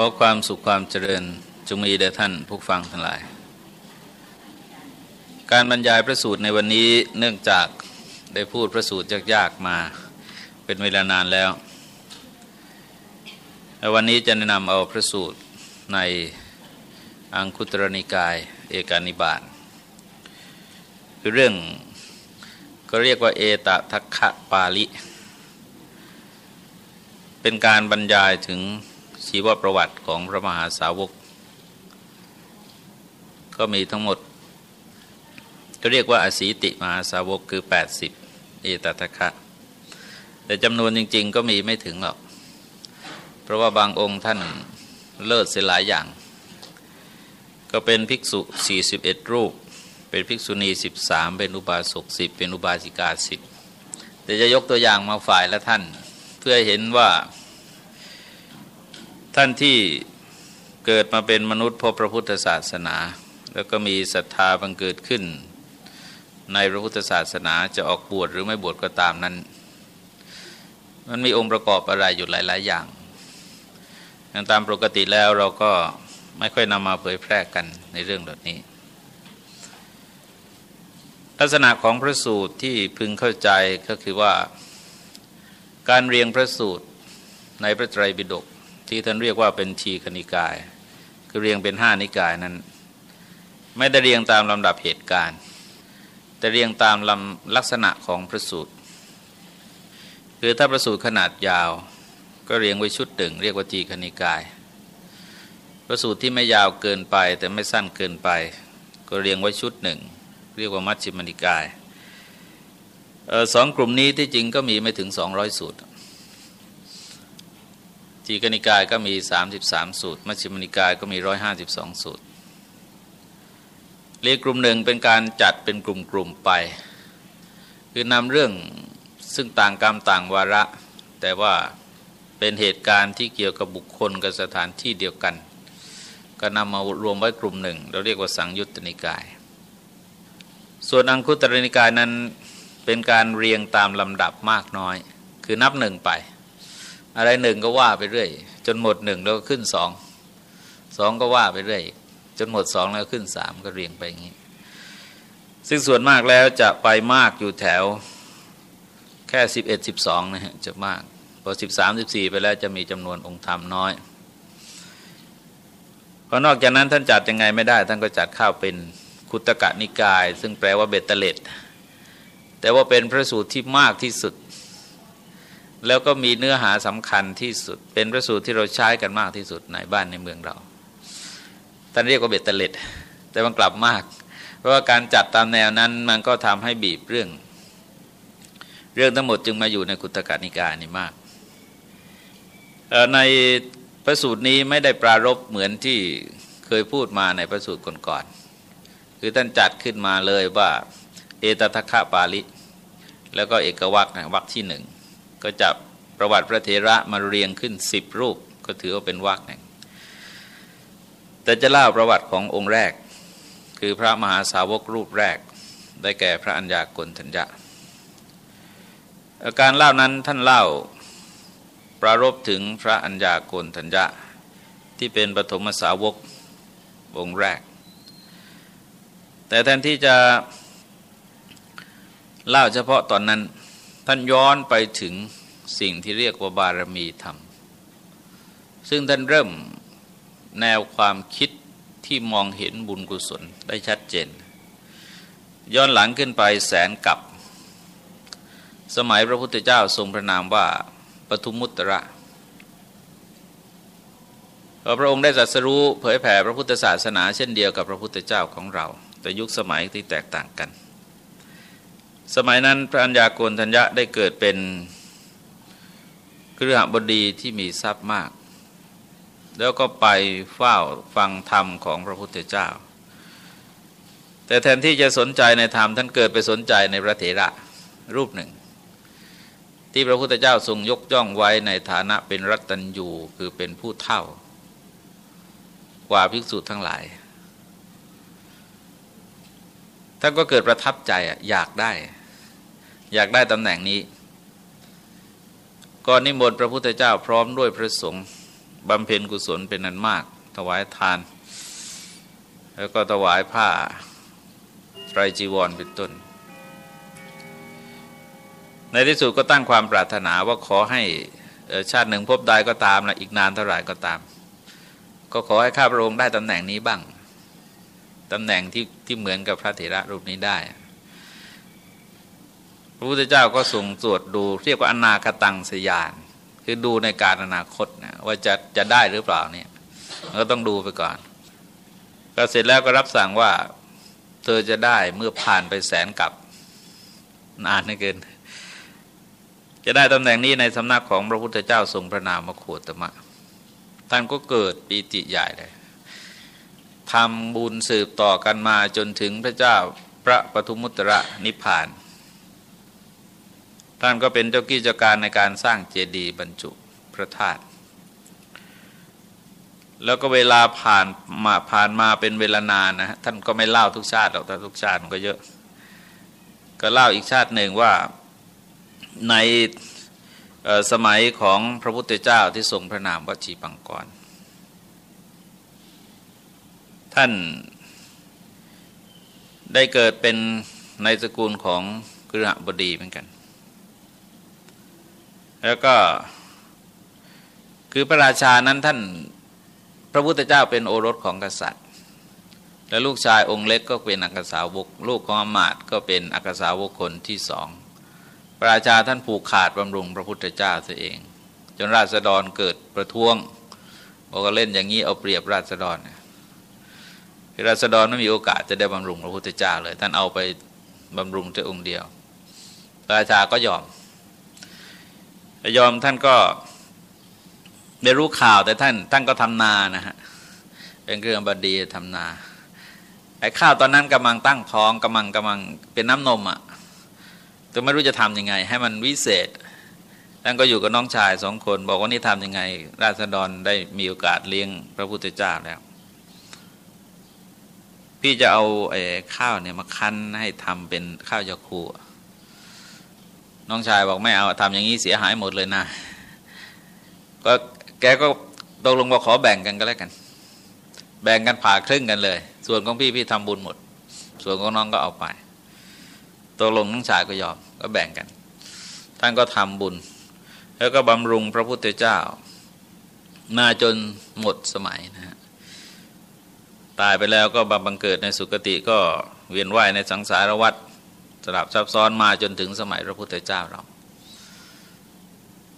ขอความสุขความเจริญจงมีแด่ท่านผู้ฟังทั้งหลาย การบรรยายพระสูตรในวันนี้เนื่องจากได้พูดพระสูตรยากๆมาเป็นเวลานานแล้ว วันนี้จะแนะนำเอาพระสูตรในอังคุตรนิกายเอกานิบาตคือเรื่องก็เรียกว่าเอตทัคคะปาลิ เป็นการบรรยายถึง ชีวประวัติของพระมหาสาวก ก็มีทั้งหมดก็เรียกว่าอสีติมหาสาวกคือ 80เอตตะคะแต่จำนวนจริง ๆ ก็มีไม่ถึงหรอก เพราะว่าบางองค์ท่านเลิศเสียหลายอย่าง ก็เป็นภิกษุ 41 รูป เป็นภิกษุณี 13 เป็นอุบาสก10 เป็นอุบาสิกา 10 แต่จะยกตัวอย่างมาฝ่ายละท่าน เพื่อเห็นว่า ท่านที่เกิดมาเป็นมนุษย์พบพระพุทธศาสนา แล้วก็มีศรัทธาบังเกิดขึ้น ในพระพุทธศาสนาจะออกบวชหรือไม่บวชก็ตามนั้น มันมีองค์ประกอบอะไรอยู่หลาย ๆ อย่างอย่างตามปกติแล้วเราก็ไม่ค่อยนำมาเผยแพร่กันในเรื่องแบบนี้ ลักษณะของพระสูตรที่พึงเข้าใจก็คือว่า การเรียงพระสูตรในพระไตรปิฎก ที่ท่านเรียกว่าเป็นทีคณิกาย คือเรียงเป็นห้านิกายนั้น ไม่ได้เรียงตามลำดับเหตุการณ์ แต่เรียงตามลำลักษณะของพระสูตรคือถ้าพระสูตรขนาดยาว ก็เรียงไว้ชุดหนึ่งเรียกว่าจีคณิกายพระสูตรที่ไม่ยาวเกินไปแต่ไม่สั้นเกินไป ก็เรียงไว้ชุดหนึ่งเรียกว่ามัชฌิมนิกายสองกลุ่มนี้ที่จริงก็มีไม่ถึง 200 สูตร จีกนิกายก็มี 33 สูตร มัชฌิมนิกายก็มี 152 สูตรเรียกกลุ่มหนึ่งเป็นการจัดเป็นกลุ่มๆไป คือนำเรื่องซึ่งต่างกรรมต่างวาระ แต่ว่าเป็นเหตุการณ์ที่เกี่ยวกับบุคคลกับสถานที่เดียวกัน ก็นำมารวมไว้กลุ่มหนึ่ง เราเรียกว่าสังยุตตนิกาย ส่วนอังคุตรนิกายนั้นเป็นการเรียงตามลำดับมากน้อย คือนับหนึ่งไป อะไรหนึ่งก็ว่าไปเรื่อย จนหมดหนึ่งแล้วก็ขึ้นสองสองก็ว่าไปเรื่อย จนหมดสองแล้วขึ้นสามก็เรียงไปอย่างนี้ ซึ่งส่วนมากแล้วจะไปมากอยู่แถวแค่สิบเอ็ดสิบสองนะฮะจะมากพอสิบสามสิบสี่ไปแล้วจะมีจำนวนองค์ธรรมน้อยพอนอกจากนั้นท่านจัดยังไงไม่ได้ ท่านก็จัดข้าวเป็นคุตกะนิกาย ซึ่งแปลว่าเบตเตเลตแต่ว่าเป็นพระสูตรที่มากที่สุด แล้วก็มีเนื้อหาสำคัญที่สุด เป็นพระสูตรที่เราใช้กันมากที่สุดในบ้านในเมืองเราท่านเรียกว่าเบ็ดเตล็ด แต่มันกลับมาก เพราะว่าการจัดตามแนวนั้นมันก็ทำให้บีบเรื่อง เรื่องทั้งหมดจึงมาอยู่ในกุตกานิกานี่มาก ในพระสูตรนี้ไม่ได้ปรารบเหมือนที่เคยพูดมาในพระสูตรก่อนๆคือท่านจัดขึ้นมาเลยว่า เอตทัคคะปาลิแล้วก็เอกวักวักที่หนึ่ง ก็จับประวัติพระเถระมาเรียงขึ้นสิบรูปก็ถือว่าเป็นวักหนึ่งแต่จะเล่าประวัติขององค์แรก คือพระมหาสาวกรูปแรกได้แก่พระัญญากลทัญญะการเล่านั้นท่านเล่าปรารบถึงพระัญญากลทัญญะที่เป็นปฐมสาวกองค์แรก แต่แทนที่จะเล่าเฉพาะตอนนั้น ท่านย้อนไปถึงสิ่งที่เรียกว่าบารมีธรรม ซึ่งท่านเริ่มแนวความคิดที่มองเห็นบุญกุศลได้ชัดเจน ย้อนหลังขึ้นไปแสนกับ สมัยพระพุทธเจ้าทรงพระนามว่าปทุมมุตระพระองค์ได้สัสรู้เผยแผ่พระพุทธศาสนาเช่นเดียวกับพระพุทธเจ้าของเรา แต่ยุคสมัยที่แตกต่างกัน สมัยนั้นพระัญญาโกณทัญญะได้เกิดเป็นเครือหบดีที่มีทรัพย์มาก แล้วก็ไปเฝ้าฟังธรรมของพระพุทธเจ้า แต่แทนที่จะสนใจในธรรมท่านเกิดไปสนใจในพระเถระรูปหนึ่ง ที่พระพุทธเจ้าทรงยกย่องไว้ในฐานะเป็นรัตัญยูคือเป็นผู้เท่า กว่าภิกษุทั้งหลายท่านก็เกิดประทับใจอยากได้ อยากได้ตำแหน่งนี้ก่อนนิมนต์พระพุทธเจ้าพร้อมด้วยพระสงฆ์บำเพ็ญกุศลเป็นนันมาก ถวายทาน แล้วก็ถวายผ้าไตรจีวรเป็นต้น ในที่สุดก็ตั้งความปรารถนาว่าขอให้ชาติหนึ่งพบใดก็ตามนะอีกนานเท่าไหร่ก็ตาม ก็ขอให้ข้าพระองค์ได้ตำแหน่งนี้บ้างตำแหน่งที่ที่เหมือนกับพระเถระรูปนี้ได้ พระพุทธเจ้าก็ส่งตรวจดูเรียกว่าอนาคตังสยาน คือดูในการอนาคตนะว่าจะจะได้หรือเปล่าเนี่ยก็ต้องดูไปก่อน ก็เสร็จแล้วก็รับสั่งว่า เธอจะได้เมื่อผ่านไปแสนกับนานไม่เกิน จะได้ตำแหน่งนี้ในสำนักของพระพุทธเจ้าทรงพระนามโคตมะ ท่านก็เกิดปีติใหญ่เลยทำบุญสืบต่อกันมาจนถึงพระเจ้าพระปทุมุตระนิพพาน ท่านก็เป็นเจ้ากิจการในการสร้างเจดีย์บรรจุพระธาตุแล้วก็เวลาผ่านมาผ่านมาเป็นเวลานานนะท่านก็ไม่เล่าทุกชาติหรอกแต่ทุกชาติมันก็เยอะ ก็เล่าอีกชาติหนึ่งว่าในสมัยของพระพุทธเจ้าที่ทรงพระนามวชีปังกร ท่านได้เกิดเป็นในสกุลของกฤหบดีเหมือนกัน แล้วก็คือพระราชานั้นท่านพระพุทธเจ้าเป็นโอรสของกษัตริย์ และลูกชายองค์เล็กก็เป็นอักษาวกลูกของอมาตก็เป็นอักษาวกคนที่สองพระราชาท่านผูกขาดบำรุงพระพุทธเจ้าตัวเอง จนราษฎรเกิดประท้วงบอกว่าเล่นอย่างนี้เอาเปรียบราษฎรเนี่ยราษฎรไม่มีโอกาสจะได้บำรุงพระพุทธเจ้าเลย ท่านเอาไปบำรุงแต่องค์เดียว พราชาก็ยอม ยอมท่านก็ได้รู้ข่าวแต่ท่านท่านก็ทำนานะฮะเป็นเครื่องบดีทำนาไอ้ข้าวตอนนั้นกำลังตั้งท้องกำลังกำลังเป็นน้ำนมอะ่ะแต่ไม่รู้จะทำยังไง ให้มันวิเศษท่านก็อยู่กับน้องชายสองคน บอกว่านี่ทำยังไง ราษฎรได้มีโอกาสเลี้ยงพระพุทธเจ้าแล้ว พี่จะเอาไอ้ข้าวเนี่ยมาคั้นให้ทำเป็นข้าวยาคู น้องชายบอกไม่เอาทำอย่างนี้เสียหายหมดเลยนะก็แกก็ตกลงว่าขอแบ่งกันก็แล้วกัน แบ่งกันผ่าครึ่งกันเลย ส่วนของพี่พี่ทำบุญหมด ส่วนของน้องก็เอาไปตกลงน้องชายก็ยอมก็แบ่งกัน ท่านก็ทำบุญ แล้วก็บำรุงพระพุทธเจ้า มาจนหมดสมัยนะฮะตายไปแล้วก็บำบังเกิดในสุคติก็เวียนว่ายในสังสารวัฏ สลับซับซ้อนมาจนถึงสมัยพระพุทธเจ้าเรา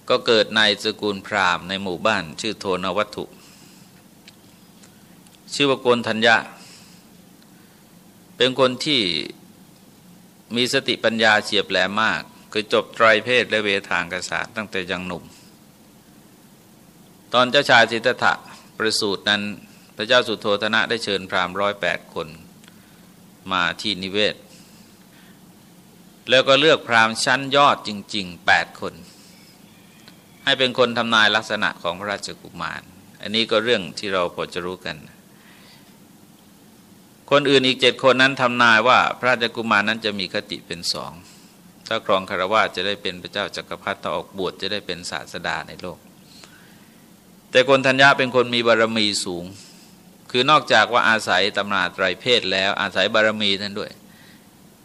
ก็เกิดในสกุลพราหมณ์ในหมู่บ้าน ชื่อโทนวัตถุ ชื่อว่าโกนธัญญาเป็นคนที่มีสติปัญญาเฉียบแหลมมาก คือจบไตรเพศและเวทางกษัตริย์ตั้งแต่ยังหนุ่ม ตอนเจ้าชายสิทธัตถะประสูตินั้น พระเจ้าสุโธธนะได้เชิญพราหมณ์ร้อยแปดคน มาที่นิเวศ แล้วก็เลือกพราหมณ์ชั้นยอดจริงๆแปดคน ให้เป็นคนทำนายลักษณะของพระราชกุมาร อันนี้ก็เรื่องที่เราพอจะรู้กัน คนอื่นอีกเจ็ดคนนั้นทำนายว่าพระราชกุมารนั้นจะมีคติเป็นสองถ้าครองคารวะจะได้เป็นพระเจ้าจักรพรรดิถ้าออกบวชจะได้เป็นศาสดาในโลก แต่คนธัญญาเป็นคนมีบารมีสูง คือนอกจากว่าอาศัยตำนาไตรเพศแล้วอาศัยบารมีท่านด้วย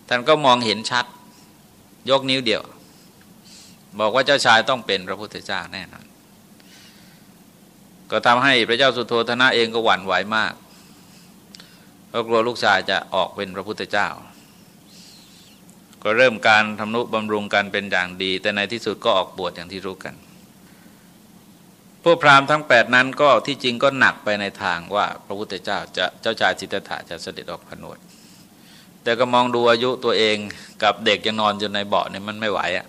ท่านก็มองเห็นชัด ยกนิ้วเดียว บอกว่าเจ้าชายต้องเป็นพระพุทธเจ้าแน่นอนก็ทำให้พระเจ้าสุโธธนะเองก็หวั่นไหวมากเพราะกลัวลูกชายจะออกเป็นพระพุทธเจ้า ก็เริ่มการทำนุบำรุงกันเป็นอย่างดี แต่ในที่สุดก็ออกบวชอย่างที่รู้กัน พวกพราหมณ์ทั้งแปดนั้นก็ที่จริงก็หนักไปในทางว่าพระพุทธเจ้าจะเจ้าชายสิทธัตถะจะเสด็จออกผนวด แต่ก็มองดูอายุตัวเองกับเด็กยังนอนอยู่ในเบาะเนี่ยมันไม่ไหวอะ่ะ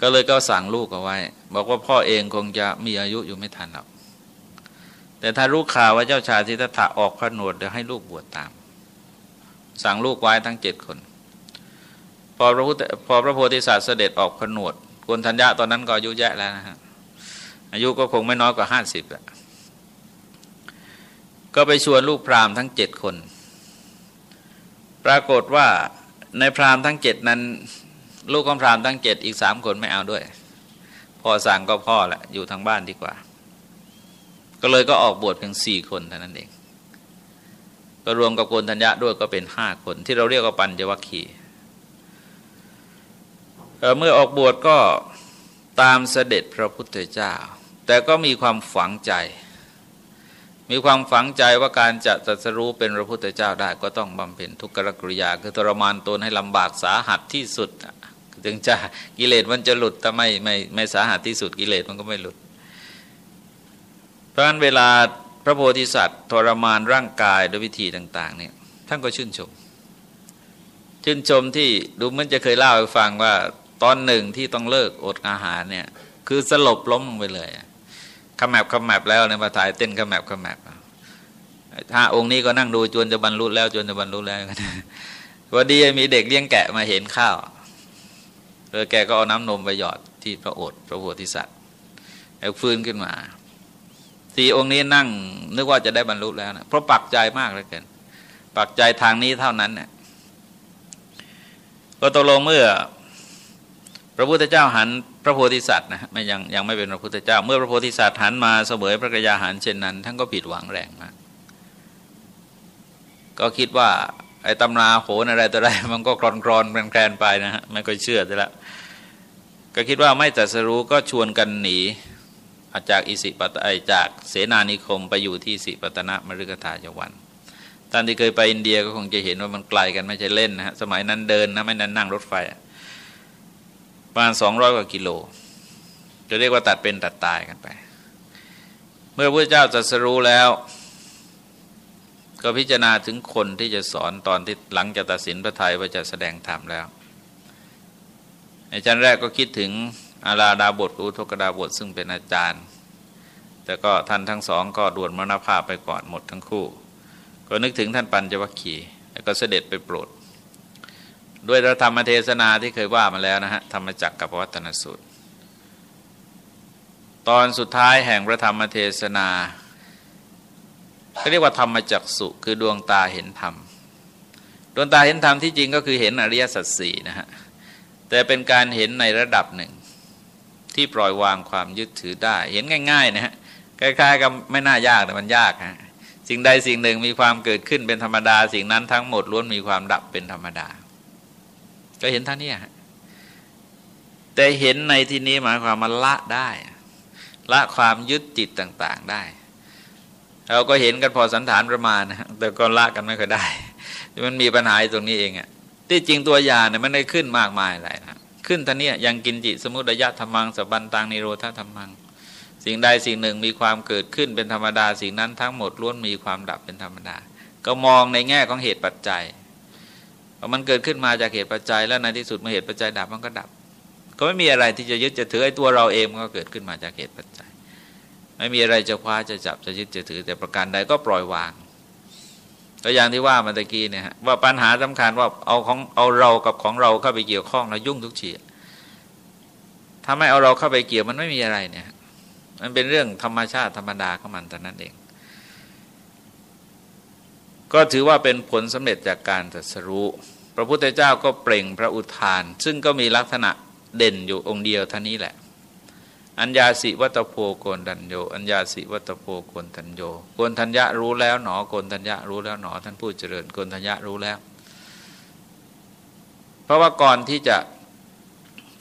ก็เลยก็สั่งลูกเอาไว้ บอกว่าพ่อเองคงจะมีอายุอยู่ไม่ทันหรอกแต่ถ้ารู้ข่าวว่าเจ้าชายสิทธัตถะออกผนวดเดี๋ยวให้ลูกบวชตาม สั่งลูกไว้ทั้งเจ็ดคน พอพระพุทธพอพระโพธิสัตว์เสด็จออกผนวดกวนธัญญาตอนนั้นก็อายุแย่แล้วนะฮะอายุก็คงไม่น้อยกว่าห้าสิบอะก็ไปชวนลูกพราหมณ์ทั้งเจ็ดคน ปรากฏว่าในพราหมณ์ทั้งเจ็ดนั้น ลูกของพราหมณ์ทั้งเจ็ดอีกสามคนไม่เอาด้วย พ่อสั่งก็พ่อแหละอยู่ทางบ้านดีกว่า ก็เลยก็ออกบวชเพียงสี่คนเท่านั้นเอง ก็รวมกับโกนธัญญะด้วยก็เป็นห้าคน ที่เราเรียกว่าปัญจวัคคีย์เมื่อออกบวชก็ตามเสด็จพระพุทธเจ้า แต่ก็มีความฝังใจ มีความฝังใจว่าการจะตรัสรู้เป็นพระพุทธเจ้าได้ก็ต้องบำเพ็ญทุกขกริยา คือทรมานตนให้ลำบากสาหัสที่สุด ถึงจะกิเลสมันจะหลุดแต่ไม่ไม่ไม่สาหัสที่สุดกิเลสมันก็ไม่หลุด เพราะฉะนั้นเวลาพระโพธิสัตว์ทรมานร่างกายด้วยวิธีต่าง ๆ เนี่ยท่านก็ชื่นชม ชื่นชมที่ดูเหมือนจะเคยเล่าให้ฟังว่าตอนหนึ่งที่ต้องเลิกอดอาหารเนี่ยคือสลบล้มไปเลยขม แมบขมแมบแล้วเนี่ยมาถ่ายเต้นขมแมบขมแมบถ้าองค์นี้ก็นั่งดูจนจะบรรลุแล้วจนจะบรรลุแล้วพอดีมีเด็กเลี้ยงแกะมาเห็นข้าวเออแกก็เอาน้ำนมไปหยอดที่พระโอษฐ์พระโพธิสัตว์แล้วฟื้นขึ้นมาสี่องค์นี้นั่ง นึกว่าจะได้บรรลุแล้วนะเพราะปักใจมากเลยกันปักใจทางนี้เท่านั้นเนี่ยก็ตกลงเมื่อ พระพุทธเจ้าหัน ระโพธิสัตว์นะไม่ยังยังไม่เป็นพระพุทธเจ้า เมื่อพระโพธิสัตว์หันมาเสวยพระกยาหารเช่นนั้น ท่านก็ผิดหวังแรงมาก ก็คิดว่า ไอ้ตำราโหนอะไรต่ออะไรมันก็กรอนกรอนแกรนไปนะฮะไม่ค่อยเชื่อจะแล้วก็คิดว่าไม่จัดสรู้ก็ชวนกันหนีาจากอิสิปตไอจากเสนานิคมไปอยู่ที่สิปตนะมฤคทายวันท่านที่เคยไปอินเดียก็คงจะเห็นว่ามันไกลกันไม่ใช่เล่นนะฮะสมัยนั้นเดินนะไม่นั้นนั่งรถไฟ ประมาณสองร้อยกว่ากิโล จะเรียกว่าตัดเป็นตัดตายกันไป เมื่อพระเจ้าจัดสรู้แล้ว ก็พิจารณาถึงคนที่จะสอนตอนที่หลังจะตัดสินพระไทยว่าจะแสดงธรรมแล้วอาจารย์แรกก็คิดถึงอาราดาบทอุทกดาบทซึ่งเป็นอาจารย์ แต่ก็ท่านทั้งสองก็ด่วนมรณภาพไปก่อนหมดทั้งคู่ ก็นึกถึงท่านปัญจวัคคีย์แล้วก็เสด็จไปโปรด ด้วยธรรมเทศนาที่เคยว่ามาแล้วนะฮะธรรมจักรกับวัตนสูตร ตอนสุดท้ายแห่งพระธรรมเทศนาเขาเรียกว่าธรรมจักสุคือดวงตาเห็นธรรม ดวงตาเห็นธรรมที่จริงก็คือเห็นอริยสัจสี่นะฮะแต่เป็นการเห็นในระดับหนึ่ง ที่ปล่อยวางความยึดถือได้ เห็นง่ายๆนะฮะคล้ายๆกับไม่น่ายากแต่มันยากฮะสิ่งใดสิ่งหนึ่งมีความเกิดขึ้นเป็นธรรมดา สิ่งนั้นทั้งหมดล้วนมีความดับเป็นธรรมดา ก็เห็นท่านนี้แต่เห็นในที่นี้หมายความมันละได้ ละความยึดจิตต่าง ๆได้ เราก็เห็นกันพอสันฐานประมาณนะแต่ก็ละกันไม่เคยได้ มันมีปัญหาตรงนี้เองอะที่จริงตัวยาเนี่ยมันได้ขึ้นมากมายหลายนะขึ้นท่านี้ยังกินจิตสมุทยะธรรมังสบันตังนิโรธาธรรมัง สิ่งใดสิ่งหนึ่งมีความเกิดขึ้นเป็นธรรมดา สิ่งนั้นทั้งหมดล้วนมีความดับเป็นธรรมดา ก็มองในแง่ของเหตุปัจจัย มันเกิดขึ้นมาจากเหตุปัจจัย แล้วในที่สุดเมื่อเหตุปัจจัยดับมันก็ดับ ก็ไม่มีอะไรที่จะยึดจะถือไอ้ตัวเราเองมันก็เกิดขึ้นมาจากเหตุปัจจัย ไม่มีอะไรจะคว้าจะจับจะยึดจะถือแต่ประการใดก็ปล่อยวางตัวอย่างที่ว่ามาตะกี้เนี่ยว่าปัญหาสำคัญว่าเอาของเอาเรากับของเราเข้าไปเกี่ยวข้องแล้วยุ่งทุกทีถ้าไม่เอาเราเข้าไปเกี่ยวมันไม่มีอะไรเนี่ย มันเป็นเรื่องธรรมชาติธรรมดาของมันแต่นั้นเอง ก็ถือว่าเป็นผลสำเร็จจากการตรัสรู้ พระพุทธเจ้าก็เปล่งพระอุทาน ซึ่งก็มีลักษณะเด่นอยู่องค์เดียวท่านี้แหละ อัญญาสิวัตโพโกนทัญโย อัญญาสิวัตโพโกนทัญโยโกนทัญญะรู้แล้วหนอโกนทัญญะรู้แล้วหนอ ท่านผู้เจริญโกนทัญญะรู้แล้ว เพราะว่าก่อนที่จะ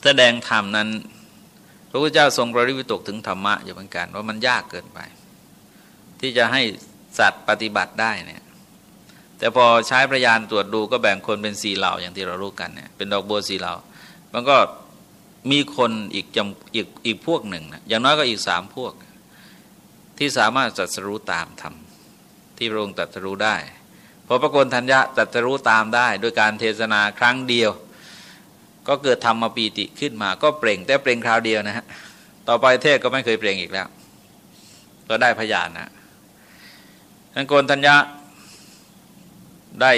แสดงธรรมนั้น พระพุทธเจ้าทรงปริวิตกถึงธรรมะอยู่เหมือนกันว่ามันยากเกินไป ที่จะให้สัตว์ปฏิบัติได้เนี่ย แต่พอใช้ประยานตรวจดูก็แบ่งคนเป็นสี่เหล่าอย่างที่เรารู้กันเนี่ยเป็นดอกบัวสี่เหล่า มันก็มีคนอีกจำอีกอีกพวกหนึ่งนะอย่างน้อยก็อีกสามพวก ที่สามารถจัดสรู้ตามธรรมที่พระองค์ตรัสรู้ได้พอพระโกนทัญญะตรัสรู้ตามได้ โดยการเทศนาครั้งเดียว ก็เกิดธรรมปีติขึ้นมา ก็เปล่งแต่เปล่งคราวเดียวนะฮะต่อไปเทศก็ไม่เคยเปล่งอีกแล้ว ก็ได้พยานนะท่านโกนทัญญะ ได้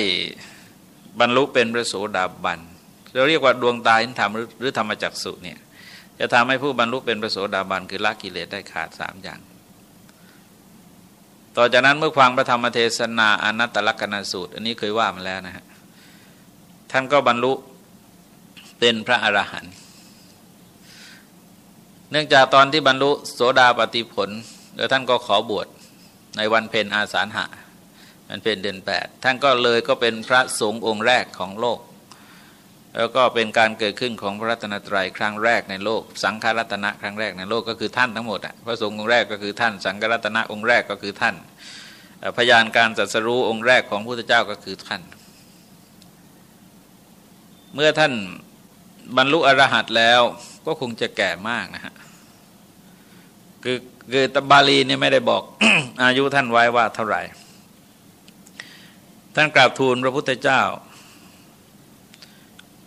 บรรลุเป็นพระโสดาบันเราเรียกว่าดวงตาเห็นธรรมหรือธรรมจักสุเนี่ยจะทำให้ผู้บรรลุเป็นพระโสดาบันคือละกิเลสได้ขาดสามอย่าง ต่อจากนั้นเมื่อฟังพระธรรมเทศนาอนัตตลกนาสูตร อันนี้เคยว่ามาแล้วนะฮะท่านก็บรรลุเป็นพระอรหันต์เนื่องจากตอนที่บรรลุโสดาปฏิผลแล้วท่านก็ขอบวชในวันเพ็ญอาสาหะ มันเป็นเดือนแปดท่านก็เลยก็เป็นพระสงฆ์องค์แรกของโลก แล้วก็เป็นการเกิดขึ้นของพระรัตนตรัยครั้งแรกในโลก สังฆรัตนะครั้งแรกในโลกก็คือท่านทั้งหมดอะพระสงฆ์องค์แรกก็คือท่าน สังฆรัตนะองค์แรกก็คือท่าน พยานการจัดสรู้องค์แรกของพระพุทธเจ้าก็คือท่าน เมื่อท่านบรรลุอรหัตแล้วก็คงจะแก่มากนะฮะคือคือตบาลีเนี่ยไม่ได้บอกอายุท่านไว้ว่าเท่าไหร่ ท่านกราบทูลพระพุทธเจ้า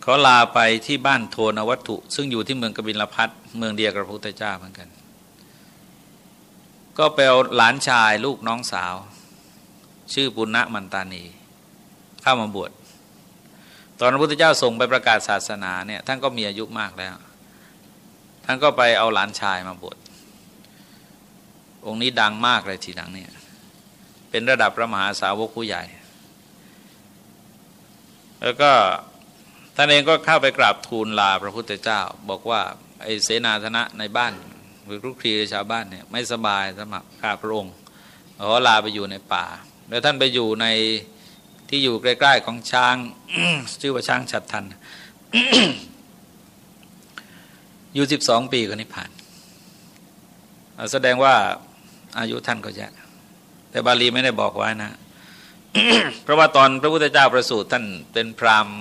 เขาลาไปที่บ้านโทนวัตถุ ซึ่งอยู่ที่เมืองกบิลพัทเมืองเดียวกับพระพุทธเจ้าเหมือนกัน ก็ไปเอาหลานชายลูกน้องสาว ชื่อปุณณมันตานี เข้ามาบวชตอนพระพุทธเจ้าส่งไปประกาศศาสนาเนี่ยท่านก็มีอายุมากแล้ว ท่านก็ไปเอาหลานชายมาบวชองค์นี้ดังมากเลยทีหลังเนี่ยเป็นระดับพระมหาสาวกผู้ใหญ่ แล้วก็ท่านเองก็เข้าไปกราบทูลลาพระพุทธเจ้า บอกว่าไอเสนาธนะในบ้านหรือรุกคีชาวบ้านเนี่ยไม่สบายสมัครข้าพระองค์ขอลาไปอยู่ในป่า แล้วท่านไปอยู่ในที่อยู่ใกล้ๆของช้างชื่อว่าช้างฉัดทันอยู่สิบสองปีก็นิพพาน แสดงว่าอายุท่านก็จะแต่บาลีไม่ได้บอกไว้นะ เพราะว่าตอนพระพุทธเจ้าประสูติท่านเป็นพราหมณ์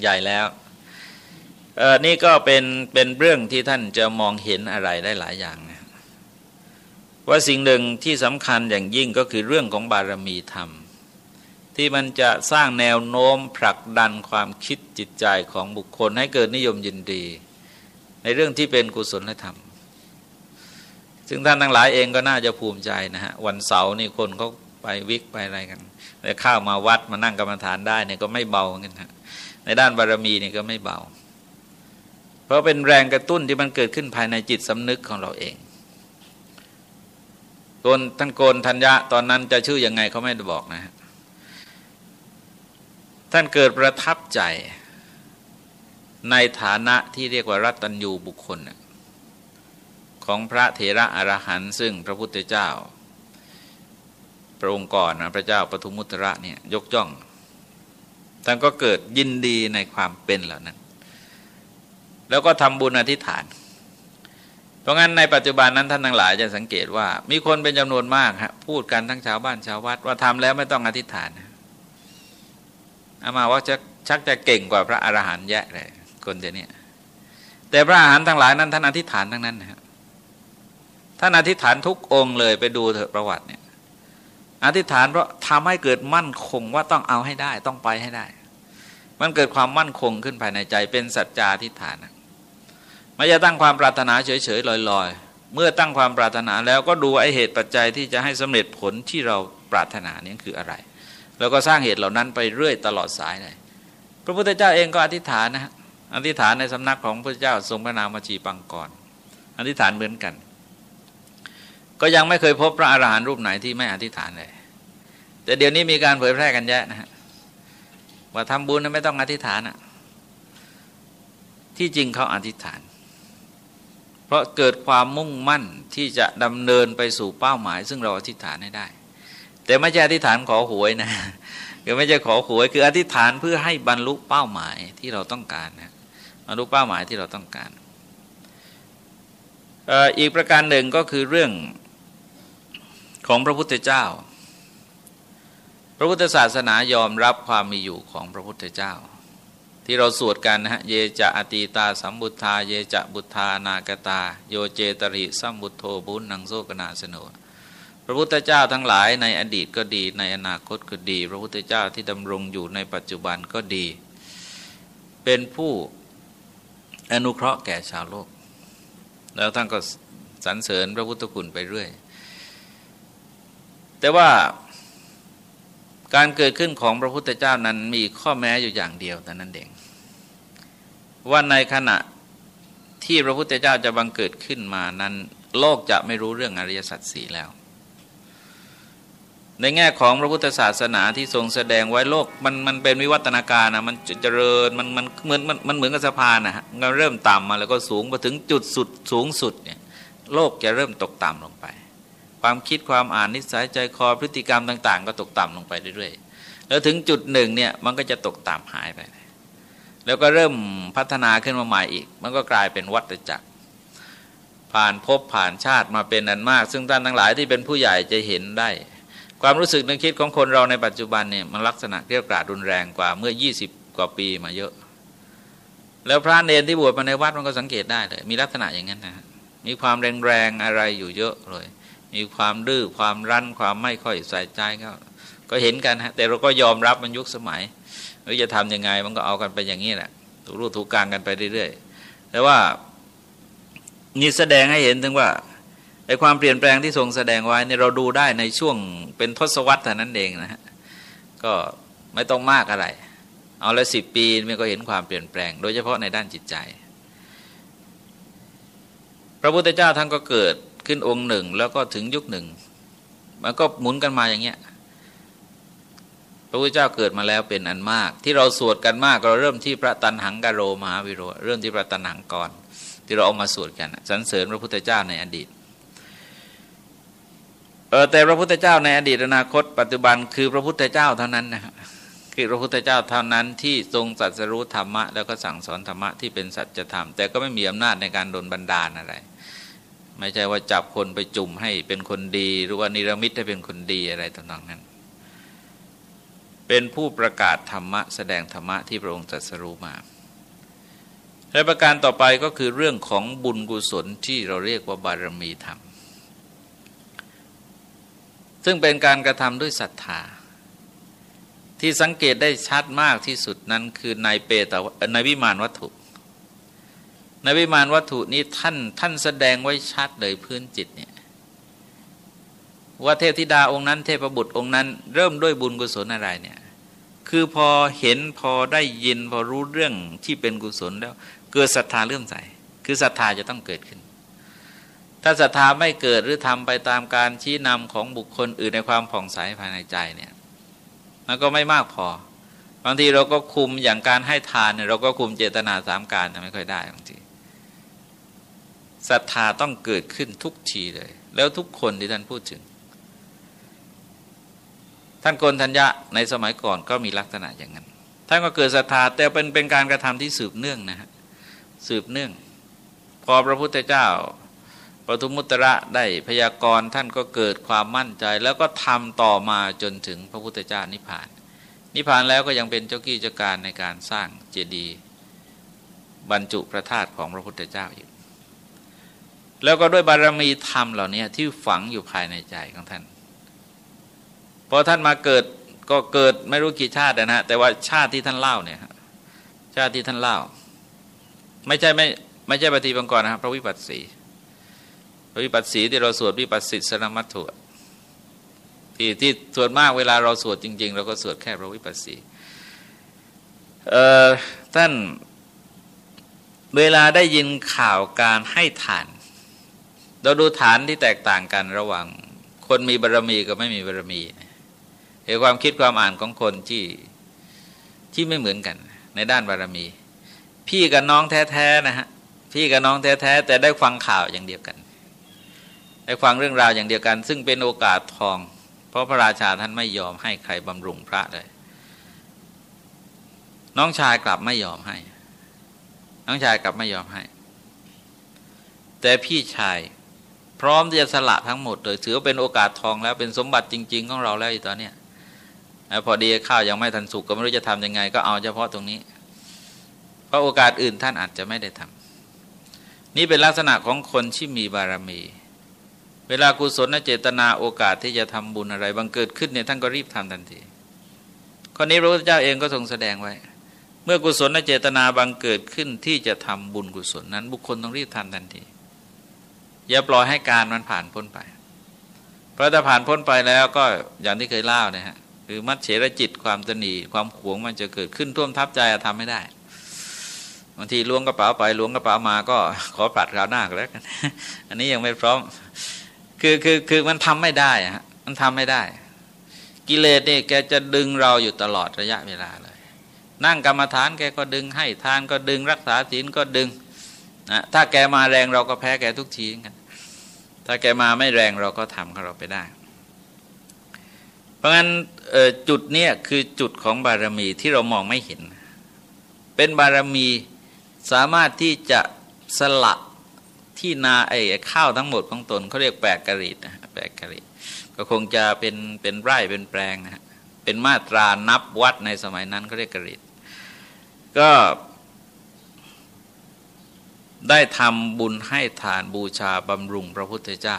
ใหญ่แล้วนี่ก็เป็นเป็นเรื่องที่ท่านจะมองเห็นอะไรได้หลายอย่างนะว่าสิ่งหนึ่งที่สำคัญอย่างยิ่งก็คือเรื่องของบารมีธรรม ที่มันจะสร้างแนวโน้มผลักดันความคิดจิตใจของบุคคลให้เกิดนิยมยินดี ในเรื่องที่เป็นกุศลธรรม ซึ่งท่านทั้งหลายเองก็น่าจะภูมิใจนะฮะวันเสาร์นี่คนเขา ไปวิกไปอะไรกันแล้วข้าวมาวัดมานั่งกรรมฐานได้เนี่ยก็ไม่เบาเงี้ยฮะในด้านบารมีเนี่ยก็ไม่เบา เพราะเป็นแรงกระตุ้นที่มันเกิดขึ้นภายในจิตสำนึกของเราเองโกนท่านโกนธัญญะตอนนั้นจะชื่อยังไงเขาไม่ได้บอกนะฮะท่านเกิดประทับใจในฐานะที่เรียกว่ารัตัญญูบุคคล ของพระเถระอรหันต์ซึ่งพระพุทธเจ้า ระองค์ก่อนนะพระเจ้าปทุมุตระเนี่ยยกย่องท่านก็เกิดยินดีในความเป็นเหล่านั้น แล้วก็ทำบุญอธิษฐาน เพราะงั้นในปัจจุบันนั้นท่านทั้งหลายจะสังเกตว่า มีคนเป็นจำนวนมากฮะพูดกันทั้งชาวบ้านชาววัดว่าทำแล้วไม่ต้องอธิษฐานอามาว่าจะชักจะเก่งกว่าพระอรหันต์แยะเลยคนเดียนี้แต่พระอรหันต์ทั้งหลายนั้นท่านอธิษฐานทั้งนั้นนะครับท่านอธิษฐานทุกองค์เลยไปดูเถอะประวัติเนี่ย อธิษฐานเพราะทำให้เกิดมั่นคงว่าต้องเอาให้ได้ต้องไปให้ได้ มันเกิดความมั่นคงขึ้นภายในใจเป็นสัจจาธิษฐานไม่จะตั้งความปรารถนาเฉยๆลอยๆ เมื่อตั้งความปรารถนาแล้วก็ดูไอเหตุปัจจัยที่จะให้สำเร็จผลที่เราปรารถนานี้คืออะไร แล้วก็สร้างเหตุเหล่านั้นไปเรื่อยตลอดสายเลยพระพุทธเจ้าเองก็อธิษฐานนะอธิษฐานในสำนักของพระเจ้าทรงพระนามจีปังกรอธิษฐานเหมือนกัน ก็ยังไม่เคยพบพระอาหารหันต์รูปไหนที่ไม่อธิษฐานเลย แต่เดี๋ยวนี้มีการเผยแพร่กันแยะนะฮะว่าทำบุญไม่ต้องอธิษฐานอะที่จริงเขาอธิษฐาน เพราะเกิดความมุ่งมั่นที่จะดำเนินไปสู่เป้าหมาย ซึ่งเราอธิษฐานให้ได้ แต่ไม่ใช่อธิษฐานขอหวยนะคือไม่ใช่ขอหวยคืออธิษฐานเพื่อให้บรรลุเป้าหมายที่เราต้องการนะบรรลุเป้าหมายที่เราต้องการอีกประการหนึ่งก็คือเรื่อง ของพระพุทธเจ้า พระพุทธศาสนายอมรับความมีอยู่ของพระพุทธเจ้า ที่เราสวดกันนะฮะ เยจะอตีตาสัมบุทธาเยจะบุทธานากตา โยเจตริสัมบุทโธบุญนังโซกนาสนุพระพุทธเจ้าทั้งหลายในอดีตก็ดีในอนาคตก็ดี พระพุทธเจ้าที่ดำรงอยู่ในปัจจุบันก็ดี เป็นผู้อนุเคราะห์แก่ชาวโลก แล้วท่านก็สรรเสริญพระพุทธคุณไปเรื่อย แต่ว่าการเกิดขึ้นของพระพุทธเจ้านั้นมีข้อแม้อยู่อย่างเดียวแต่นั้นเองว่าในขณะที่พระพุทธเจ้าจะบังเกิดขึ้นมานั้น โลกจะไม่รู้เรื่องอริยสัจสี่แล้ว ในแง่ของพระพุทธศาสนาที่ทรงแสดงไว้โลกมันมันเป็นวิวัฒนาการนะมันเจริญมันมันเหมือนมันมันเหมือนกับสะพานนะฮะมันเริ่มต่ำมาแล้วก็สูงมาถึงจุดสุดสูงสุดเนี่ยโลกจะเริ่มตกต่ำลงไป ความคิดความอ่านนิสัยใจคอพฤติกรรมต่าง ๆ ก็ตกต่ำลงไปเรื่อยๆ แล้วถึงจุดหนึ่งเนี่ยมันก็จะตกต่ำหายไป แล้วก็เริ่มพัฒนาขึ้นมาใหม่อีก มันก็กลายเป็นวัฏจักร ผ่านภพผ่านชาติมาเป็นอันมาก ซึ่งท่านทั้งหลายที่เป็นผู้ใหญ่จะเห็นได้ ความรู้สึกนึกคิดของคนเราในปัจจุบันเนี่ยมันลักษณะเรียกกราดรุนแรงกว่าเมื่อ 20 กว่าปีมาเยอะ แล้วพระเนรที่บวชมาในวัดมันก็สังเกตได้เลยมีลักษณะอย่างนั้นนะมีความแรงๆอะไรอยู่เยอะเลย มีความดื้อความรั้นความไม่ค่อยใส่ใจก็ก็เห็นกันฮะแต่เราก็ยอมรับมันยุคสมัยหรือจะทํำยังไงมันก็เอากันไปอย่างนี้แหละถูกรูถูกกลางกันไปเรื่อยๆแต่ว่านี่แสดงให้เห็นถึงว่าไอ้ความเปลี่ยนแปลงที่ทรงแสดงไว้เนี่ยเราดูได้ในช่วงเป็นทศวรรษเท่านั้นเองนะฮะก็ไม่ต้องมากอะไร เอาละสิบปีมันก็เห็นความเปลี่ยนแปลง โดยเฉพาะในด้านจิตใจ พระพุทธเจ้าท่านก็เกิด ขึ้นองค์หนึ่ง แล้วก็ถึงยุคหนึ่ง มันก็หมุนกันมาอย่างเงี้ยพระพุทธเจ้าเกิดมาแล้วเป็นอันมาก ที่เราสวดกันมากเราเริ่มที่พระตันหังกโรมหาวิโรเริ่มที่พระตันหังก่อน ที่เราเอามาสวดกันสรรเสริญพระพุทธเจ้าในอดีตเออแต่พระพุทธเจ้าในอดีตอนาคต ปัจจุบันคือพระพุทธเจ้าเท่านั้นนะครับคือพระพุทธเจ้าเท่านั้นที่ทรงสัจรู้ธรรมะ แล้วก็สั่งสอนธรรมะที่เป็นสัจธรรม แต่ก็ไม่มีอำนาจในการดลบันดาลอะไร ไม่ใช่ว่าจับคนไปจุ่มให้เป็นคนดี หรือว่านิรมิตให้เป็นคนดีอะไรต่างๆนั้น เป็นผู้ประกาศธรรมะแสดงธรรมะที่พระองค์ตรัสรู้มาและประการต่อไปก็คือเรื่องของบุญกุศลที่เราเรียกว่าบารมีธรรม ซึ่งเป็นการกระทำด้วยศรัทธา ที่สังเกตได้ชัดมากที่สุดนั้นคือในเปตในวิมานวัตถุ ในวิมานวัตถุนี้ท่านท่านแสดงไว้ชัดเลยพื้นจิตเนี่ยว่าเทพธิดาองค์นั้น เทพบุตรองค์นั้น เริ่มด้วยบุญกุศลอะไรเนี่ยคือพอเห็นพอได้ยินพอรู้เรื่องที่เป็นกุศลแล้ว เกิดศรัทธาเลื่อมใสคือศรัทธาจะต้องเกิดขึ้น ถ้าศรัทธาไม่เกิดหรือทำไปตามการชี้นำของบุคคลอื่นในความผ่องใสภายในใจเนี่ยมันก็ไม่มากพอบางทีเราก็คุมอย่างการให้ทานเนี่ยเราก็คุมเจตนาสามการไม่ค่อยได้บางที ศรัทธาต้องเกิดขึ้นทุกทีเลย แล้วทุกคนที่ท่านพูดถึง ท่านโกนทัญญะในสมัยก่อนก็มีลักษณะอย่างนั้น ท่านก็เกิดศรัทธาแต่เป็นเป็นการกระทำที่สืบเนื่องนะฮะสืบเนื่อง พอพระพุทธเจ้าปทุมุตระได้พยากรณ์ท่านก็เกิดความมั่นใจ แล้วก็ทำต่อมาจนถึงพระพุทธเจ้านิพพาน นิพพานแล้วก็ยังเป็นเจ้ากี้เจ้าการในการสร้างเจดีย์บรรจุพระธาตุของพระพุทธเจ้าอีก แล้วก็ด้วยบารมีธรรมเหล่านี้ที่ฝังอยู่ภายในใจของท่านพอท่านมาเกิดก็เกิดไม่รู้กี่ชาตินะฮะแต่ว่าชาติที่ท่านเล่าเนี่ยชาติที่ท่านเล่า ไม่ใช่ไม่ไม่ใช่ปฏิบังกรนะครับพระวิปัสสีพระวิปัสสีที่เราสวดวิปัสสิสนมัตถุที่ที่สวดมากเวลาเราสวดจริง ๆ เราก็สวดแค่พระวิปัสสีเอ่อท่านเวลาได้ยินข่าวการให้ทาน เราดูฐานที่แตกต่างกันระหว่างคนมีบารรมีกับไม่มีบารรมีเห็นความคิดความอ่านของคนที่ที่ไม่เหมือนกัน ในด้านบารรมี พี่กับน้องแท้ๆนะฮะพี่กับน้องแท้ๆแต่ได้ฟังข่าวอย่างเดียวกัน ได้ฟังเรื่องราวอย่างเดียวกัน ซึ่งเป็นโอกาสทอง เพราะพระราชาท่านไม่ยอมให้ใครบำรุงพระเลย น้องชายกลับไม่ยอมให้ น้องชายกลับไม่ยอมให้ แต่พี่ชาย พร้อมที่จะสละทั้งหมดเลยถือว่าเป็นโอกาสทองแล้วเป็นสมบัติจริง ๆ ของเราแล้วอีตอนเนี้ยพอดีข้าวยังไม่ทันสุกก็ไม่รู้จะทํำยังไง ก็เอาเฉพาะตรงนี้ เพราะโอกาสอื่นท่านอาจจะไม่ได้ทำนี่เป็นลักษณะของคนที่มีบารมี เวลากุศลเจตนาโอกาสที่จะทำบุญอะไรบังเกิดขึ้นเนี่ยท่านก็รีบทำทันทีข้อนี้พระพุทธเจ้าเองก็ทรงแสดงไว้ เมื่อกุศลเจตนาบังเกิดขึ้นที่จะทำบุญกุศลนั้น บุคคลต้องรีบทำทันที อย่าปล่อยให้การมันผ่านพ้นไป เพราะถ้าผ่านพ้นไปแล้วก็อย่างที่เคยเล่านะฮะคือมัดเฉรจิตความตนีความขวงมันจะเกิดขึ้นท่วมทับใจทำไม่ได้บางทีล้วงกระเป๋าไปล้วงกระเป๋ามาก็ขอปัดคราวหน้าก็แล้วกันอันนี้ยังไม่พร้อม คือคือคือมันทำไม่ได้ฮะมันทำไม่ได้ กิเลสนี่แกจะดึงเราอยู่ตลอดระยะเวลาเลย นั่งกรรมฐานแกก็ดึงให้ทานก็ดึงรักษาศีลก็ดึง นะถ้าแกมาแรงเราก็แพ้แกทุกทีกันถ้าแกมาไม่แรงเราก็ทำของเราไปได้ เพราะงั้นจุดนี้คือจุดของบารมีที่เรามองไม่เห็น เป็นบารมีสามารถที่จะสละที่นาไอ้ข้าวทั้งหมดของตนเขาเรียกแปดกริดนะแปดกริดก็คงจะเป็นเป็นไร่เป็นแปลงนะฮะเป็นมาตรานับวัดในสมัยนั้นเขาเรียกกริดก็ ได้ทำบุญให้ทานบูชาบำรุงพระพุทธเจ้า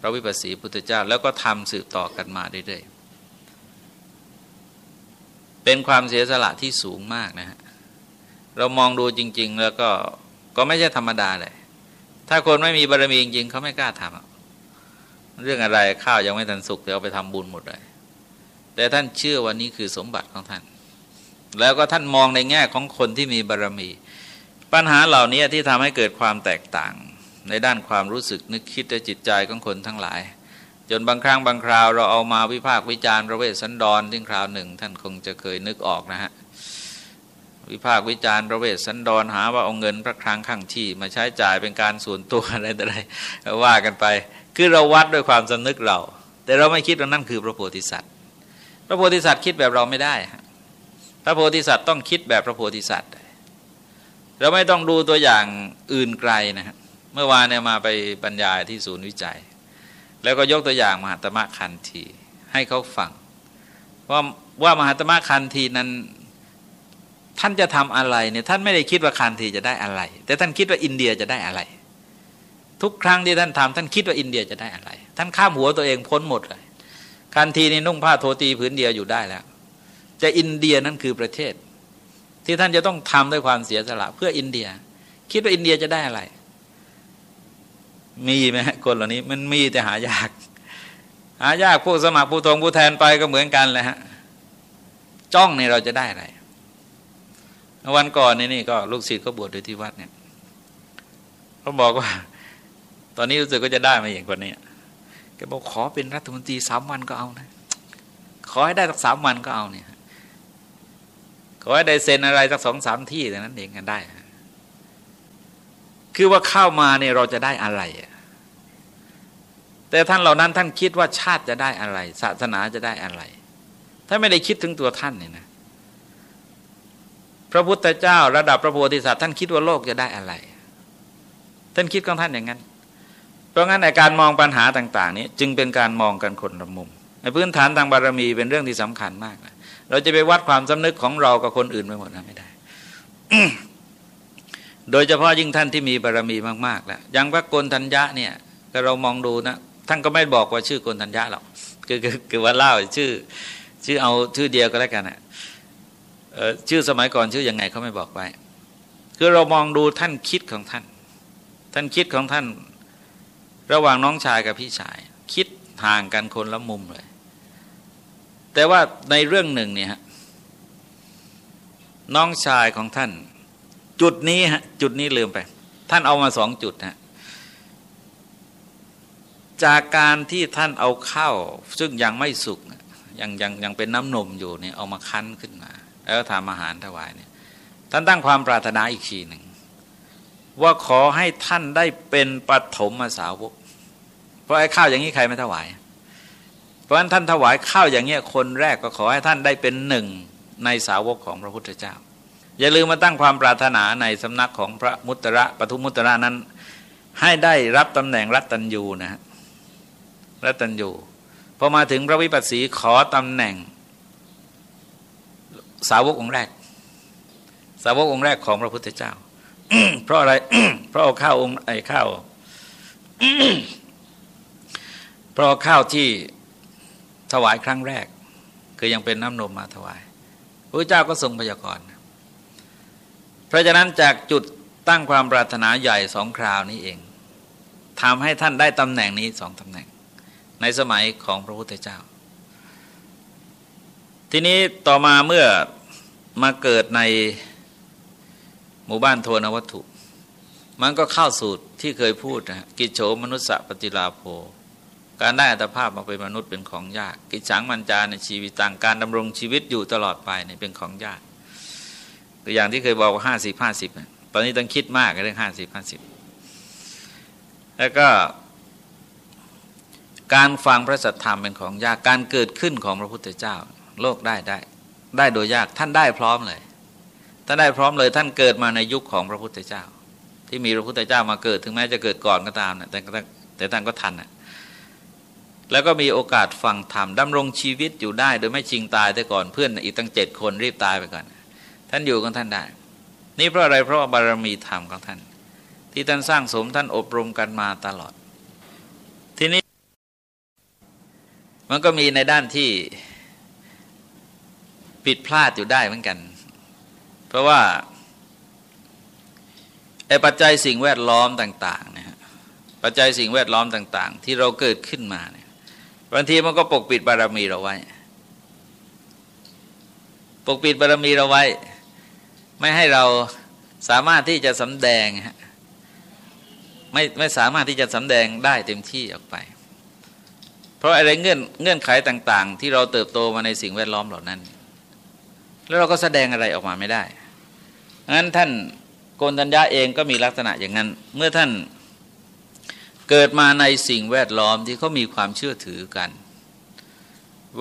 พระวิปัสสีพุทธเจ้า แล้วก็ทำสืบต่อกันมาเรื่อยๆ เป็นความเสียสละที่สูงมากนะฮะ เรามองดูจริง ๆ แล้วก็ก็ไม่ใช่ธรรมดาเลย ถ้าคนไม่มีบารมีจริงๆเขาไม่กล้าทำเรื่องอะไรข้าวยังไม่ทันสุกเดี๋ยวไปทำบุญหมดเลย แต่ท่านเชื่อว่านี้คือสมบัติของท่าน แล้วก็ท่านมองในแง่ของคนที่มีบารมี ปัญหาเหล่านี้ที่ทำให้เกิดความแตกต่างในด้านความรู้สึกนึกคิดและจิตใจของคนทั้งหลาย จนบางครั้งบางคราวเราเอามาวิพากษ์วิจารณ์พระเวสสันดรที่คราวหนึ่ง ท่านคงจะเคยนึกออกนะฮะวิพากษ์วิจารณ์พระเวสสันดรหาว่าเอาเงินพระครั้งข้างที่ มาใช้จ่ายเป็นการส่วนตัวอะไรต่ไรว่ากันไป คือเราวัดด้วยความสำนึกเรา แต่เราไม่คิดว่านั่นคือพระโพธิสัตว์ พระโพธิสัตว์คิดแบบเราไม่ได้ พระโพธิสัตว์ต้องคิดแบบพระโพธิสัตว์ เราไม่ต้องดูตัวอย่างอื่นไกลนะครับเมื่อวานเนี่ยมาไปบรรยายที่ศูนย์วิจัย แล้วก็ยกตัวอย่างมหาตมะคันทีให้เขาฟังว่าว่ามหาตมะคันทีนั้นท่านจะทำอะไรเนี่ยท่านไม่ได้คิดว่าคันทีจะได้อะไร แต่ท่านคิดว่าอินเดียจะได้อะไร ทุกครั้งที่ท่านทำท่านคิดว่าอินเดียจะได้อะไร ท่านข้ามหัวตัวเองพ้นหมดเลยคันทีนี่นุ่งผ้าโทตีผืนเดียวอยู่ได้แล้วแต่อินเดียนั้นคือประเทศ ที่ท่านจะต้องทำด้วยความเสียสละ เพื่ออินเดีย คิดว่าอินเดียจะได้อะไร มีไหมคนเหล่านี้ มันมีแต่หายาก หายากผู้สมัครผู้ทงผู้แทนไปก็เหมือนกันเลยฮะจ้องนี่เราจะได้อะไรวันก่อนนี่นี่ก็ลูกศิษย์ก็บวชอยู่ที่วัดเนี่ยเขาบอกว่า ตอนนี้รู้สึกก็จะได้มาอย่างคนนี้แกบอกขอเป็นรัฐมนตรีสามวันก็เอานะขอให้ได้สักสามวันก็เอาเนี่ย ขอให้ได้เซ็นอะไรสักสองสามที่แต่นั้นเองกันได้ คือว่าเข้ามาเนี่ยเราจะได้อะไร แต่ท่านเหล่านั้นท่านคิดว่าชาติจะได้อะไร ศาสนาจะได้อะไรถ้าไม่ได้คิดถึงตัวท่านเนี่ยนะ พระพุทธเจ้าระดับพระโพธิสัตว์ท่านคิดว่าโลกจะได้อะไร ท่านคิดของท่านอย่างนั้น เพราะงั้นในการมองปัญหาต่าง ๆ นี้ จึงเป็นการมองกันคนละมุมในพื้นฐานทางบารมีเป็นเรื่องที่สำคัญมากนะ เราจะไปวัดความสำนึกของเรากับคนอื่นไปหมดนะไม่ได้ โดยเฉพาะยิ่งท่านที่มีบารมีมากๆแล้วอย่างพระโกนทัญญะเนี่ยก็เรามองดูนะท่านก็ไม่บอกว่าชื่อโกนทัญญะหรอกคือคือคือว่าเล่าชื่อ ชื่อเอาชื่อเดียวก็แล้วกันนะชื่อสมัยก่อนชื่อยังไงเขาไม่บอกไว้คือเรามองดูท่านคิดของท่าน ท่านคิดของท่าน ระหว่างน้องชายกับพี่ชาย คิดห่างกันคนละมุมเลย แต่ว่าในเรื่องหนึ่งเนี่ยน้องชายของท่าน จุดนี้ฮะจุดนี้ลืมไป ท่านเอามาสองจุดฮะจากการที่ท่านเอาข้าวซึ่งยังไม่สุกยังยังยังเป็นน้ำนมอยู่เนี่ยเอามาคั้นขึ้นมา แล้วทำอาหารถวายเนี่ยท่านตั้งความปรารถนาอีกทีหนึ่งว่าขอให้ท่านได้เป็นปฐมมาสาวกเพราะไอ้ข้าวอย่างนี้ใครไม่ถวาย เพราะฉะนั้นท่านถวายข้าวอย่างเงี้ยคนแรกก็ขอให้ท่านได้เป็นหนึ่งในสาวกของพระพุทธเจ้า อย่าลืมมาตั้งความปรารถนาในสำนักของพระมุตระปทุมุตระนั้น ให้ได้รับตำแหน่งรัตัญยูนะฮะรัตัญยูพอมาถึงพระวิปัสสีขอตำแหน่ง สาวกองค์แรก สาวกองค์แรกของพระพุทธเจ้าเพราะอะไร เพราะเอาข้าวองค์ไอ้ข้าวเพราะข้าวที่ ถวายครั้งแรก คือยังเป็นน้ำนมมาถวายพระเจ้าก็ทรงพยากรณ์เพราะฉะนั้นจากจุดตั้งความปรารถนาใหญ่สองคราวนี้เองทำให้ท่านได้ตำแหน่งนี้สองตำแหน่ง ในสมัยของพระพุทธเจ้า ทีนี้ต่อมาเมื่อมาเกิดในหมู่บ้านโทนวัตถุ มันก็เข้าสูตรที่เคยพูดนะกิจโฉมนุสสะปฏิลาโภ การได้อัตภาพมาเป็นมนุษย์เป็นของยาก กิจฉังมันจาในชีวิตต่างการดำรงชีวิตอยู่ตลอดไปเนี่ยเป็นของยากตัวอย่างที่เคยบอกว่าห้าสิบห้าสิบตอนนี้ต้องคิดมากเรื่องห้าสิบห้าสิบแล้วก็ การฟังพระสัทธรรมเป็นของยากการเกิดขึ้นของพระพุทธเจ้า โลกได้ได้ ได้โดยยากท่านได้พร้อมเลยท่านได้พร้อมเลยท่านเกิดมาในยุคของพระพุทธเจ้า ที่มีพระพุทธเจ้ามาเกิดถึงแม้จะเกิดก่อนก็ตามนะแต่แต่ท่านก็ทันนะ แล้วก็มีโอกาสฟังธรรมดำรงชีวิตอยู่ได้ โดยไม่ชิงตายแต่ก่อนเพื่อนอีกตั้งเจ็ดคนรีบตายไปก่อน ท่านอยู่ของท่านได้ นี่เพราะอะไรเพราะบารมีธรรมของท่าน ที่ท่านสร้างสมท่านอบรมกันมาตลอด ทีนี้ มันก็มีในด้านที่ผิดพลาดอยู่ได้เหมือนกัน เพราะว่าไอ้ปัจจัยสิ่งแวดล้อมต่างๆนะฮะปัจจัยสิ่งแวดล้อมต่าง ๆ ที่เราเกิดขึ้นมา บางทีมันก็ปกปิดบารมีเราไว้ ปกปิดบารมีเราไว้ ไม่ให้เราสามารถที่จะสำแดงไม่ไม่สามารถที่จะสำแดงได้เต็มที่ออกไป เพราะอะไรเงื่อนเงื่อนไขต่าง ๆ ที่เราเติบโตมาในสิ่งแวดล้อมเหล่านั้น แล้วเราก็แสดงอะไรออกมาไม่ได้งั้นท่านโกนัญญาเองก็มีลักษณะอย่างนั้น เมื่อท่าน เกิดมาในสิ่งแวดล้อมที่เขามีความเชื่อถือกัน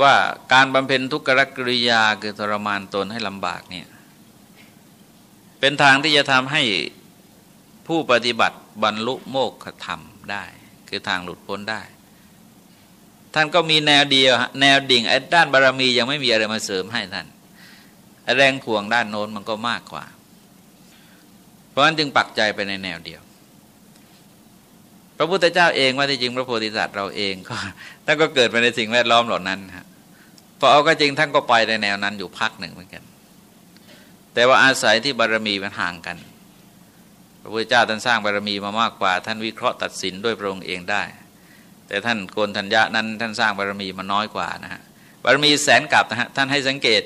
ว่าการบำเพ็ญทุกขกริยาคือทรมานตนให้ลำบากเนี่ยเป็นทางที่จะทำให้ผู้ปฏิบัติบรรลุโมกขธรรมได้ คือทางหลุดพ้นได้ ท่านก็มีแนวเดียว แนวดิ่งไอ้ด้านบารรมียังไม่มีอะไรมาเสริมให้ท่านแรงขวงด้านโน้นมันก็มากกว่า เพราะฉะนั้นจึงปักใจไปในแนวเดียว ระพุทธเจ้าเองว่าที่จริงพระโพธิสัตว์เราเองก็ท่านก็เกิดมาในสิ่งแวดล้อมเหล่านั้นฮะพอเอาก็จริงท่านก็ไปในแนวนั้นอยู่พักหนึ่งเหมือนกัน แต่ว่าอาศัยที่บารรมีมันห่างกัน พระพุทธเจ้าท่านสร้างบารรมีมามากกว่า ท่านวิเคราะห์ตัดสินด้วยพระองค์เองได้ แต่ท่านโกนธัญญะนั้น ท่านสร้างบารรมีมาน้อยกว่านะฮะบารมีแสนกับนะฮะท่านให้สังเกต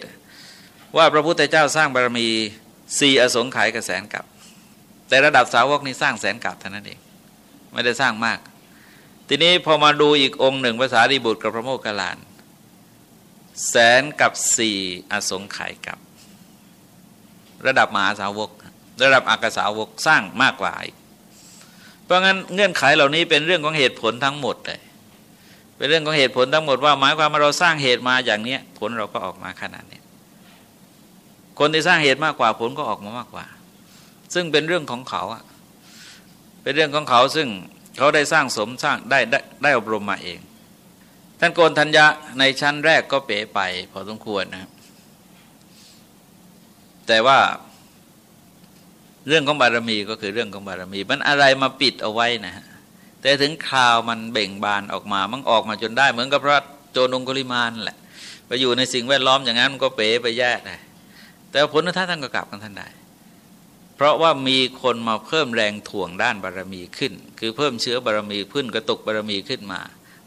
ว่าพระพุทธเจ้าสร้างบารมีสี่อสงไขยกับแสนกับ แต่ระดับสาวกนี่สร้างแสนกับเท่านั้นเอง ไม่ได้สร้างมาก ทีนี้พอมาดูอีกองค์หนึ่งภาษาดีบุตรกับพระโมคคัลลานแสนกับสี่อสงไขยกับ ระดับมหาสาวก ระดับอากสาวกสร้างมากกว่าอีก เพราะงั้นเงื่อนไขเหล่านี้เป็นเรื่องของเหตุผลทั้งหมดเลยเป็นเรื่องของเหตุผลทั้งหมดว่าหมายความว่าเราสร้างเหตุมาอย่างนี้ผลเราก็ออกมาขนาดนี้คนที่สร้างเหตุมากกว่าผลก็ออกมามากกว่า ซึ่งเป็นเรื่องของเขาอะ เป็นเรื่องของเขาซึ่งเขาได้สร้างสมสร้างได้ได้ได้อบรมมาเอง ท่านโกนธัญญะในชั้นแรกก็เป๋ไปพอสมควรนะครับแต่ว่าเรื่องของบารมีก็คือเรื่องของบารมี มันอะไรมาปิดเอาไว้นะฮะแต่ถึงคราวมันเบ่งบานออกมา มันออกมาจนได้เหมือนกับพระโจนงคุลิมานแหละไปอยู่ในสิ่งแวดล้อมอย่างนั้นมันก็เป๋ไปแย่ได้แต่ผลท่านท่านก็กลับกันท่านได้ เพราะว่ามีคนมาเพิ่มแรงถ่วงด้านบารรมีขึ้น คือเพิ่มเชื้อบารรมีขึ้นกระตุกบารรมีขึ้นมา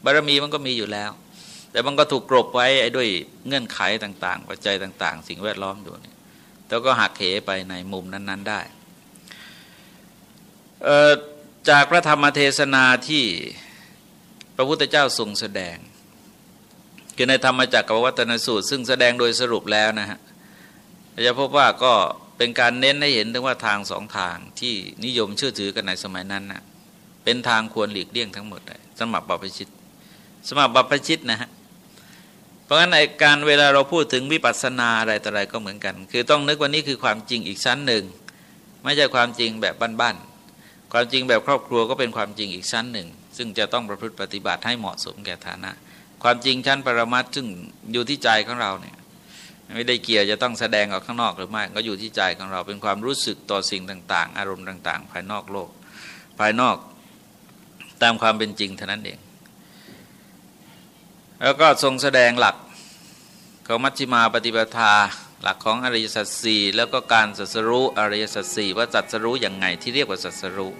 บารรมีมันก็มีอยู่แล้ว แต่มันก็ถูกกรบไว้ด้วยเงื่อนไขต่างๆ ปัจจัยต่าง ๆ สิ่งแวดล้อมอยู่นี่แล้วก็หักเหไปในมุมนั้น ๆ ได้จากพระธรรมเทศนาที่พระพุทธเจ้าทรงแสดง คือในธรรมจักรวัตนสูตร ซึ่งแสดงโดยสรุปแล้วนะฮะจะพบว่าก็ เป็นการเน้นให้เห็นถึงว่าทางสองทางที่นิยมเชื่อถือกันในสมัยนั้นนะเป็นทางควรหลีกเลี่ยงทั้งหมดเลยสมับบัพชิต สมับบัพชิตนะฮะเพราะงั้นในการเวลาเราพูดถึงวิปัสสนาอะไรต่ออะไรก็เหมือนกัน คือต้องนึกว่านี่คือความจริงอีกชั้นหนึ่ง ไม่ใช่ความจริงแบบบ้านๆความจริงแบบครอบครัวก็เป็นความจริงอีกชั้นหนึ่ง ซึ่งจะต้องประพฤติปฏิบัติให้เหมาะสมแก่ฐานะ ความจริงชั้นปรมัตซึ่งอยู่ที่ใจของเราเนี่ย ไม่ได้เกี่ยวจะต้องแสดงออกข้างนอกหรือไม่ก็อยู่ที่ใจของเราเป็นความรู้สึกต่อสิ่งต่าง ๆ อารมณ์ต่าง ๆ ภายนอกโลก ภายนอกตามความเป็นจริงเท่านั้นเอง แล้วก็ทรงแสดงหลักของมัชฌิมาปฏิปทาหลักของอริยสัจสี่แล้วก็การสัสรู้อริยสัจสี่ว่าสัสรู้อย่างไงที่เรียกว่าสัสรู้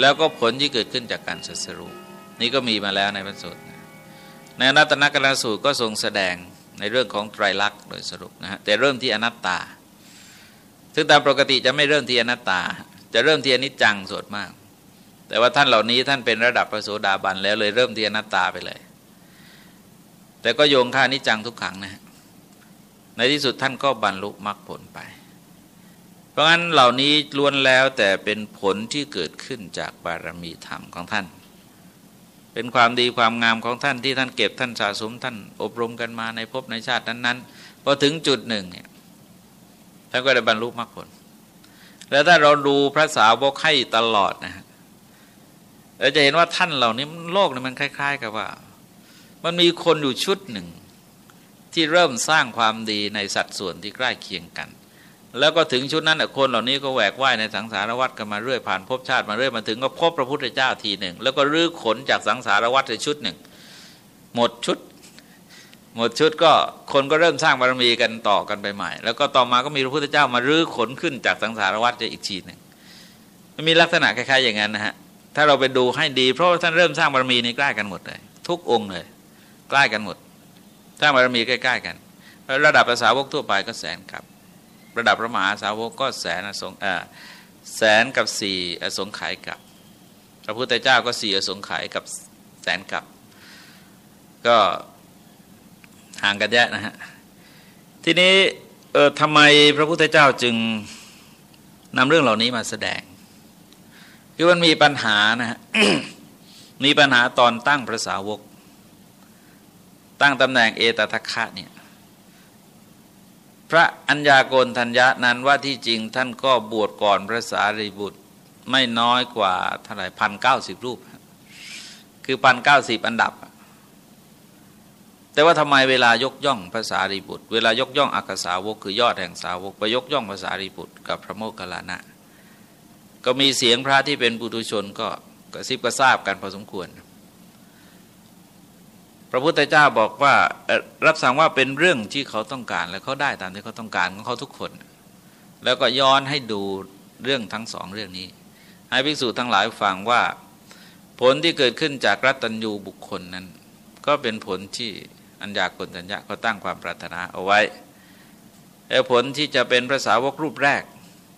แล้วก็ผลที่เกิดขึ้นจากการสัสรู้นี่ก็มีมาแล้วในพระสูตรในอนัตตนกรณสูตรก็ทรงแสดง ในเรื่องของไตรลักษณ์โดยสรุปนะฮะแต่เริ่มที่อนัตตา ซึ่งตามปกติจะไม่เริ่มที่อนัตตา จะเริ่มที่อนิจจังส่วนมาก แต่ว่าท่านเหล่านี้ท่านเป็นระดับพระโสดาบันแล้วเลยเริ่มที่อนัตตาไปเลย แต่ก็โยงค่านิจจังทุกขังนะฮะในที่สุดท่านก็บรรลุมรรคผลไป เพราะงั้นเหล่านี้ล้วนแล้วแต่เป็นผลที่เกิดขึ้นจากบารมีธรรมของท่าน เป็นความดีความงามของท่านที่ท่านเก็บท่านสะสมท่านอบรมกันมาในภพในชาตินั้นๆพอถึงจุดหนึ่งเนี่ยท่านก็ได้บรรลุมรรคผล แล้วถ้าเราดูพระสาวกให้ตลอดนะเราจะเห็นว่าท่านเหล่านี้โลกนี่มันคล้าย ๆ กับว่า มันมีคนอยู่ชุดหนึ่ง ที่เริ่มสร้างความดีในสัดส่วนที่ใกล้เคียงกัน แล้วก็ถึงชุดนั้นคนเหล่านี้ก็แหวกว่ายในสังสารวัฏกันมาเรื่อยผ่านภพชาติมาเรื่อยมาถึงก็พบพระพุทธเจ้าทีหนึ่ง แล้วก็รื้อขนจากสังสารวัฏในชุดหนึ่ง หมดชุด หมดชุดก็คนก็เริ่มสร้างบารมีกันต่อกันไปใหม่ แล้วก็ต่อมาก็มีพระพุทธเจ้ามารื้อขนขึ้นจากสังสารวัฏอีกทีหนึ่งมันมีลักษณะคล้ายๆ อย่างนั้นนะฮะถ้าเราไปดูให้ดี เพราะท่านเริ่มสร้างบารมีนี่ใกล้กันหมดเลย ทุกองค์เลย ใกล้กันหมดสร้างบารมีใกล้ ๆ กัน ระดับภาษาวกทั่วไปก็แสนกับ ระดับพระมหาสาวกก็แสนอสงแสนกับสี่อสงไขยกับ พระพุทธเจ้าก็สี่อสงไขยกับแสนกับ ก็ห่างกันเยอะนะฮะ ทีนี้เออทำไมพระพุทธเจ้าจึงนำเรื่องเหล่านี้มาแสดง คือมันมีปัญหานะฮะ มีปัญหาตอนตั้งพระสาวก ตั้งตำแหน่งเอตทัคคะเนี่ย พระอัญญาโกณทัญญานั้นว่าที่จริงท่านก็บวชก่อนพระสารีบุตรไม่น้อยกว่าเท่าไหร่พันเก้าสิบรูป คือพันเก้าสิบอันดับ แต่ว่าทำไมเวลายกย่องภาษารีบุตร เวลายกย่องอักษาวกคือยอดแห่งสาวกไปยกย่องภาษารีบุตรกับพระโมคคัลลานะก็มีเสียงพระที่เป็นปุถุชนก็กระซิบกระซาบกันพอสมควร พระพุทธเจ้าบอกว่ารับสั่งว่าเป็นเรื่องที่เขาต้องการ และเขาได้ตามที่เขาต้องการของเขาทุกคน แล้วก็ย้อนให้ดูเรื่องทั้งสองเรื่องนี้ ให้ภิกษุทั้งหลายฟังว่าผลที่เกิดขึ้นจากรัตัญญูบุคคลนั้น ก็เป็นผลที่อัญญากลตัญญะเขาตั้งความปรารถนาเอาไว้แล้วผลที่จะเป็นพระสาวกรูปแรก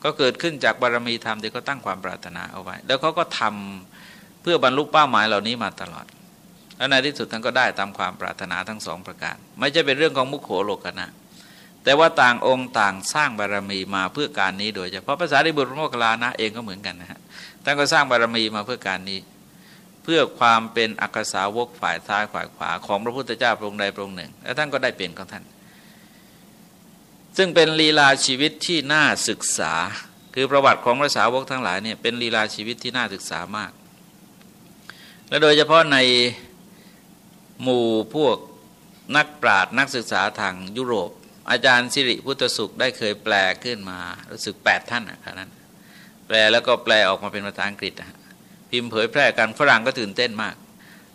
ก็เกิดขึ้นจากบารมีธรรมที่เขาตั้งความปรารถนาเอาไว้ แล้วเขาก็ทำเพื่อบรรลุเป้าหมายเหล่านี้มาตลอด แล้วในที่สุดท่านก็ได้ตามความปรารถนาทั้งสองประการ ไม่ใช่เป็นเรื่องของมุขโขโลกนะ แต่ว่าต่างองค์ต่างสร้างบารมีมาเพื่อการนี้โดยเฉพาะภาษาดิบุตรโมคลลานะเองก็เหมือนกันนะฮะท่านก็สร้างบารมีมาเพื่อการนี้ เพื่อความเป็นอักษาวกฝ่ายซ้ายฝ่ายขวาของพระพุทธเจ้าพระองค์ใดพระองค์หนึ่ง แล้วท่านก็ได้เป็นของท่าน ซึ่งเป็นลีลาชีวิตที่น่าศึกษา คือประวัติของพระสาวกทั้งหลายเนี่ยเป็นลีลาชีวิตที่น่าศึกษามาก และโดยเฉพาะใน หมู่พวกนักปราชญ์นักศึกษาทางยุโรป อาจารย์สิริพุทธสุขได้เคยแปลขึ้นมา รู้สึกแปดท่านนะครับนั้น แปลแล้วก็แปลออกมาเป็นภาษาอังกฤษพิมพ์เผยแพร่กันฝรั่งก็ตื่นเต้นมาก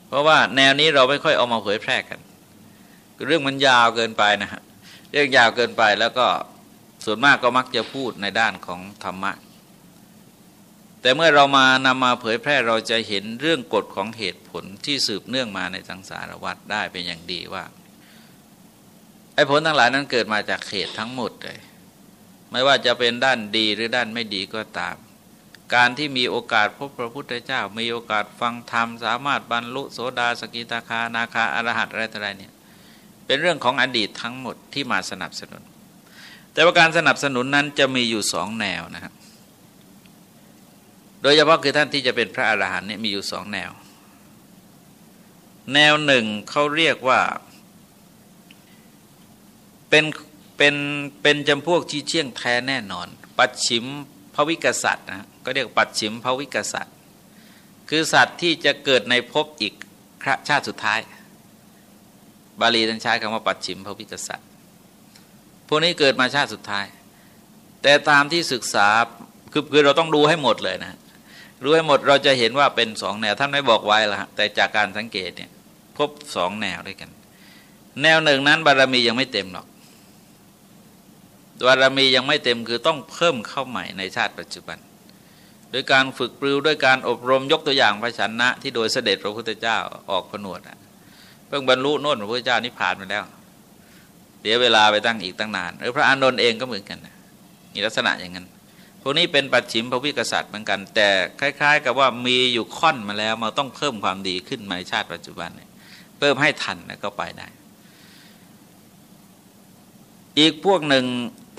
เพราะว่าแนวนี้เราไม่ค่อยเอามาเผยแพร่กัน เรื่องมันยาวเกินไปนะฮะเรื่องยาวเกินไปแล้วก็ส่วนมากก็มักจะพูดในด้านของธรรมะ แต่เมื่อเรามานำมาเผยแพร่เราจะเห็นเรื่องกฎของเหตุผลที่สืบเนื่องมาในสังสารวัฏได้เป็นอย่างดีว่าไอ้ผลทั้งหลายนั้นเกิดมาจากเหตุทั้งหมดเลย ไม่ว่าจะเป็นด้านดีหรือด้านไม่ดีก็ตาม การที่มีโอกาสพบพระพุทธเจ้า มีโอกาสฟังธรรม สามารถบรรลุโสดาสกิตาคานาคาอรหัตอะไรต่ออะไรเนี่ย เป็นเรื่องของอดีตทั้งหมดที่มาสนับสนุน แต่ว่าการสนับสนุนนั้นจะมีอยู่สองแนวนะครับ ดยเฉพาะคือท่านที่จะเป็นพระอาหารหันต์เนี่ยมีอยู่สองแนว แนวหนึ่งเขาเรียกว่า เป็นเป็นเป็นจำพวกที่เชี่ยงแท้แน่นอน ปัจฉิมภวิกษัตริย์นะก็เรียกปัจฉิมภวิกษัตริย์ คือสัตว์ที่จะเกิดในภพอีกชาติสุดท้าย บาลีท่านใช้คำว่าปัจฉิมพระวิกษัตริย์พวกนี้เกิดมาชาติสุดท้าย แต่ตามที่ศึกษาคือคือเราต้องดูให้หมดเลยนะ รู้ให้หมดเราจะเห็นว่าเป็นสองแนว ท่านไม่บอกไว้ละแต่จากการสังเกตเนี่ยพบสองแนวด้วยกัน แนวหนึ่งนั้นบารมียังไม่เต็มหรอกบารมียังไม่เต็มคือต้องเพิ่มเข้าใหม่ในชาติปัจจุบัน โดยการฝึกปรือด้วยการอบรมยกตัวอย่างพระชนะ ที่โดยเสด็จพระพุทธเจ้าออกผนวดเพิ่งบรรลุโน่นพระพุทธเจ้านิพพานมาแล้ว เดี๋ยวเวลาไปตั้งอีกตั้งนานหรือพระอานนท์เองก็เหมือนกันมีลักษณะอย่างนั้น วกนี้เป็นปัจฉิมพระวิกษัตริย์เหมือนกัน แต่คล้าย ๆ กับว่ามีอยู่ค่อนมาแล้วมาต้องเพิ่มความดีขึ้นมาในชาติปัจจุบันเนี่ยเพิ่มให้ทันแล้วก็ไปได้ อีกพวกหนึ่ง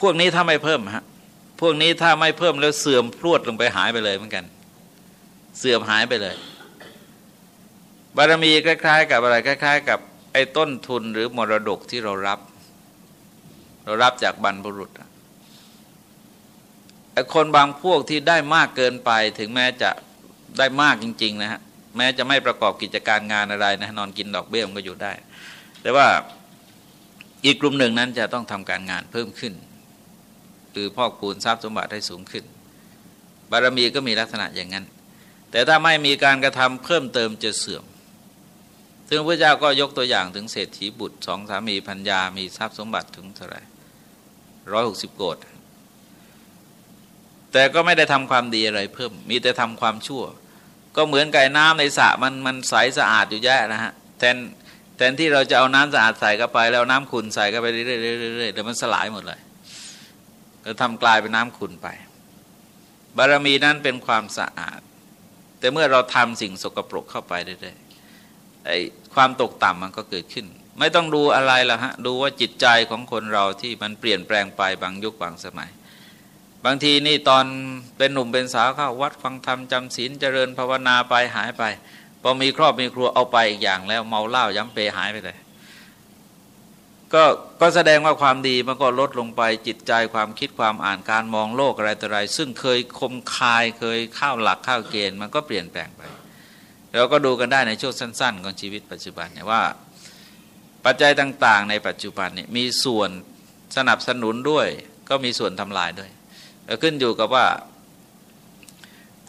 พวกนี้ถ้าไม่เพิ่มฮะพวกนี้ถ้าไม่เพิ่มแล้วเสื่อมพรวดลงไปหายไปเลยเหมือนกัน เสื่อมหายไปเลย บารมีคล้าย ๆ กับอะไรคล้าย ๆ กับไอ้ต้นทุนหรือมรดกที่เรารับ เรารับจากบรรพบุรุษอ้ คนบางพวกที่ได้มากเกินไปถึงแม้จะได้มากจริง ๆ นะฮะแม้จะไม่ประกอบกิจการงานอะไรนะนอนกินดอกเบี้ยมันก็อยู่ได้ แต่ว่าอีกกลุ่มหนึ่งนั้นจะต้องทำการงานเพิ่มขึ้นหรือพอกคูณทรัพย์สมบัติให้สูงขึ้น บารมีก็มีลักษณะอย่างนั้น แต่ถ้าไม่มีการกระทำเพิ่มเติมจะเสื่อม ซึ่งพระเจ้าก็ยกตัวอย่างถึงเศรษฐีบุตรสองสามีพัญญามีทรัพย์สมบัติถึงเท่าไหร่ร้อยหกสิบโกด แต่ก็ไม่ได้ทำความดีอะไรเพิ่ม มีแต่ทำความชั่ว ก็เหมือนไก่น้ำในสระมันมันใสสะอาดอยู่แย่นะฮะแทนแทนที่เราจะเอาน้ำสะอาดใส่เข้าไป แล้วน้ำขุ่นใส่เข้าไปเรื่อยๆเดี๋ยวมันสลายหมดเลย ก็ทำกลายเป็นน้ำขุ่นไป บารมีนั้นเป็นความสะอาด แต่เมื่อเราทำสิ่งสกปรกเข้าไปเรื่อยๆไอ้ความตกต่ำมันก็เกิดขึ้น ไม่ต้องดูอะไรละฮะดูว่าจิตใจของคนเราที่มันเปลี่ยนแปลงไปบางยุคบางสมัย บางทีนี่ตอนเป็นหนุ่มเป็นสาวเข้าวัดฟังธรรมจำศีลเจริญภาวนาไปหายไปพอมีครอบมีครัวเอาไปอีกอย่างแล้วเมาเหล้าย้ำเปหายไปเลยก็ก็แสดงว่าความดีมันก็ลดลงไปจิตใจความคิดความอ่านการมองโลกอะไรต่ออะไร ซึ่งเคยคมคายเคยข้าวหลักข้าวเกณฑ์มันก็เปลี่ยนแปลงไป เราก็ดูกันได้ในช่วงสั้น ๆ ของชีวิตปัจจุบันเนี่ยว่า ปัจจัยต่าง ๆ ในปัจจุบันเนี่ยมีส่วนสนับสนุนด้วย ก็มีส่วนทำลายด้วย ขึ้นอยู่กับว่า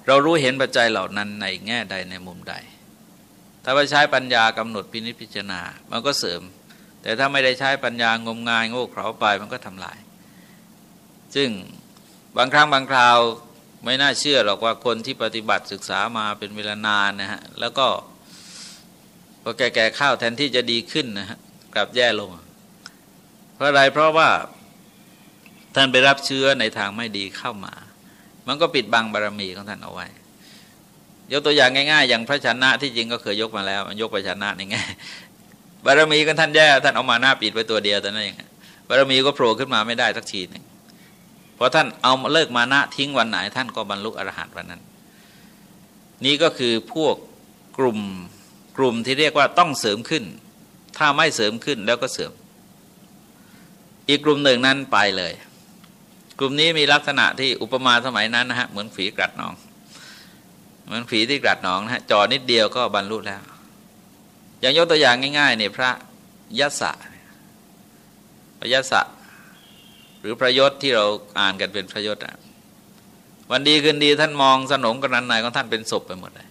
เรารู้เห็นปัจจัยเหล่านั้นในแง่ใดในมุมใด ถ้าว่าใช้ปัญญากำหนดพินิจพิจารณา มันก็เสริม แต่ถ้าไม่ได้ใช้ปัญญางมงายโง่เขลาไปมันก็ทำลาย ซึ่งบางครั้งบางคราวไม่น่าเชื่อหรอกว่าคนที่ปฏิบัติศึกษามาเป็นเวลานานนะฮะแล้วก็พอแก่ๆข้าวแทนที่จะดีขึ้นนะฮะกลับแย่ลง เพราะอะไรเพราะว่า ท่านไปรับเชื้อในทางไม่ดีเข้ามา มันก็ปิดบังบารรมีของท่านเอาไว้ ยกตัวอย่างง่าย ๆ อย่างพระชนะที่จริงก็เคยยกมาแล้วมันยกไปชนะในแง่บารมีกันท่านแย่ท่านเอามาหน้าปิดไว้ตัวเดียวแต่นั่นเองบารมีก็โผล่ขึ้นมาไม่ได้สักทีหนึ่งพอท่านเอาเลิกมานะทิ้งวันไหน ท่านก็บรรลุอรหันต์วันนั้น นี่ก็คือพวกกลุ่มกลุ่มที่เรียกว่าต้องเสริมขึ้น ถ้าไม่เสริมขึ้นแล้วก็เสริม อีกกลุ่มหนึ่งนั้นไปเลย กลุ่มนี้มีลักษณะที่อุปมาสมัยนั้นนะฮะเหมือนฝีกรัดนอง เหมือนฝีที่กรัดนองนะฮะจอนิดเดียวก็บรรลุแล้ว อย่างยกตัวอย่างง่ายๆเนี่ยพระยศะพระยศะหรือพระยศที่เราอ่านกันเป็นพระยศอะวันดีคืนดีท่านมองสนมกระนันในของท่านเป็นศพไปหมดเลย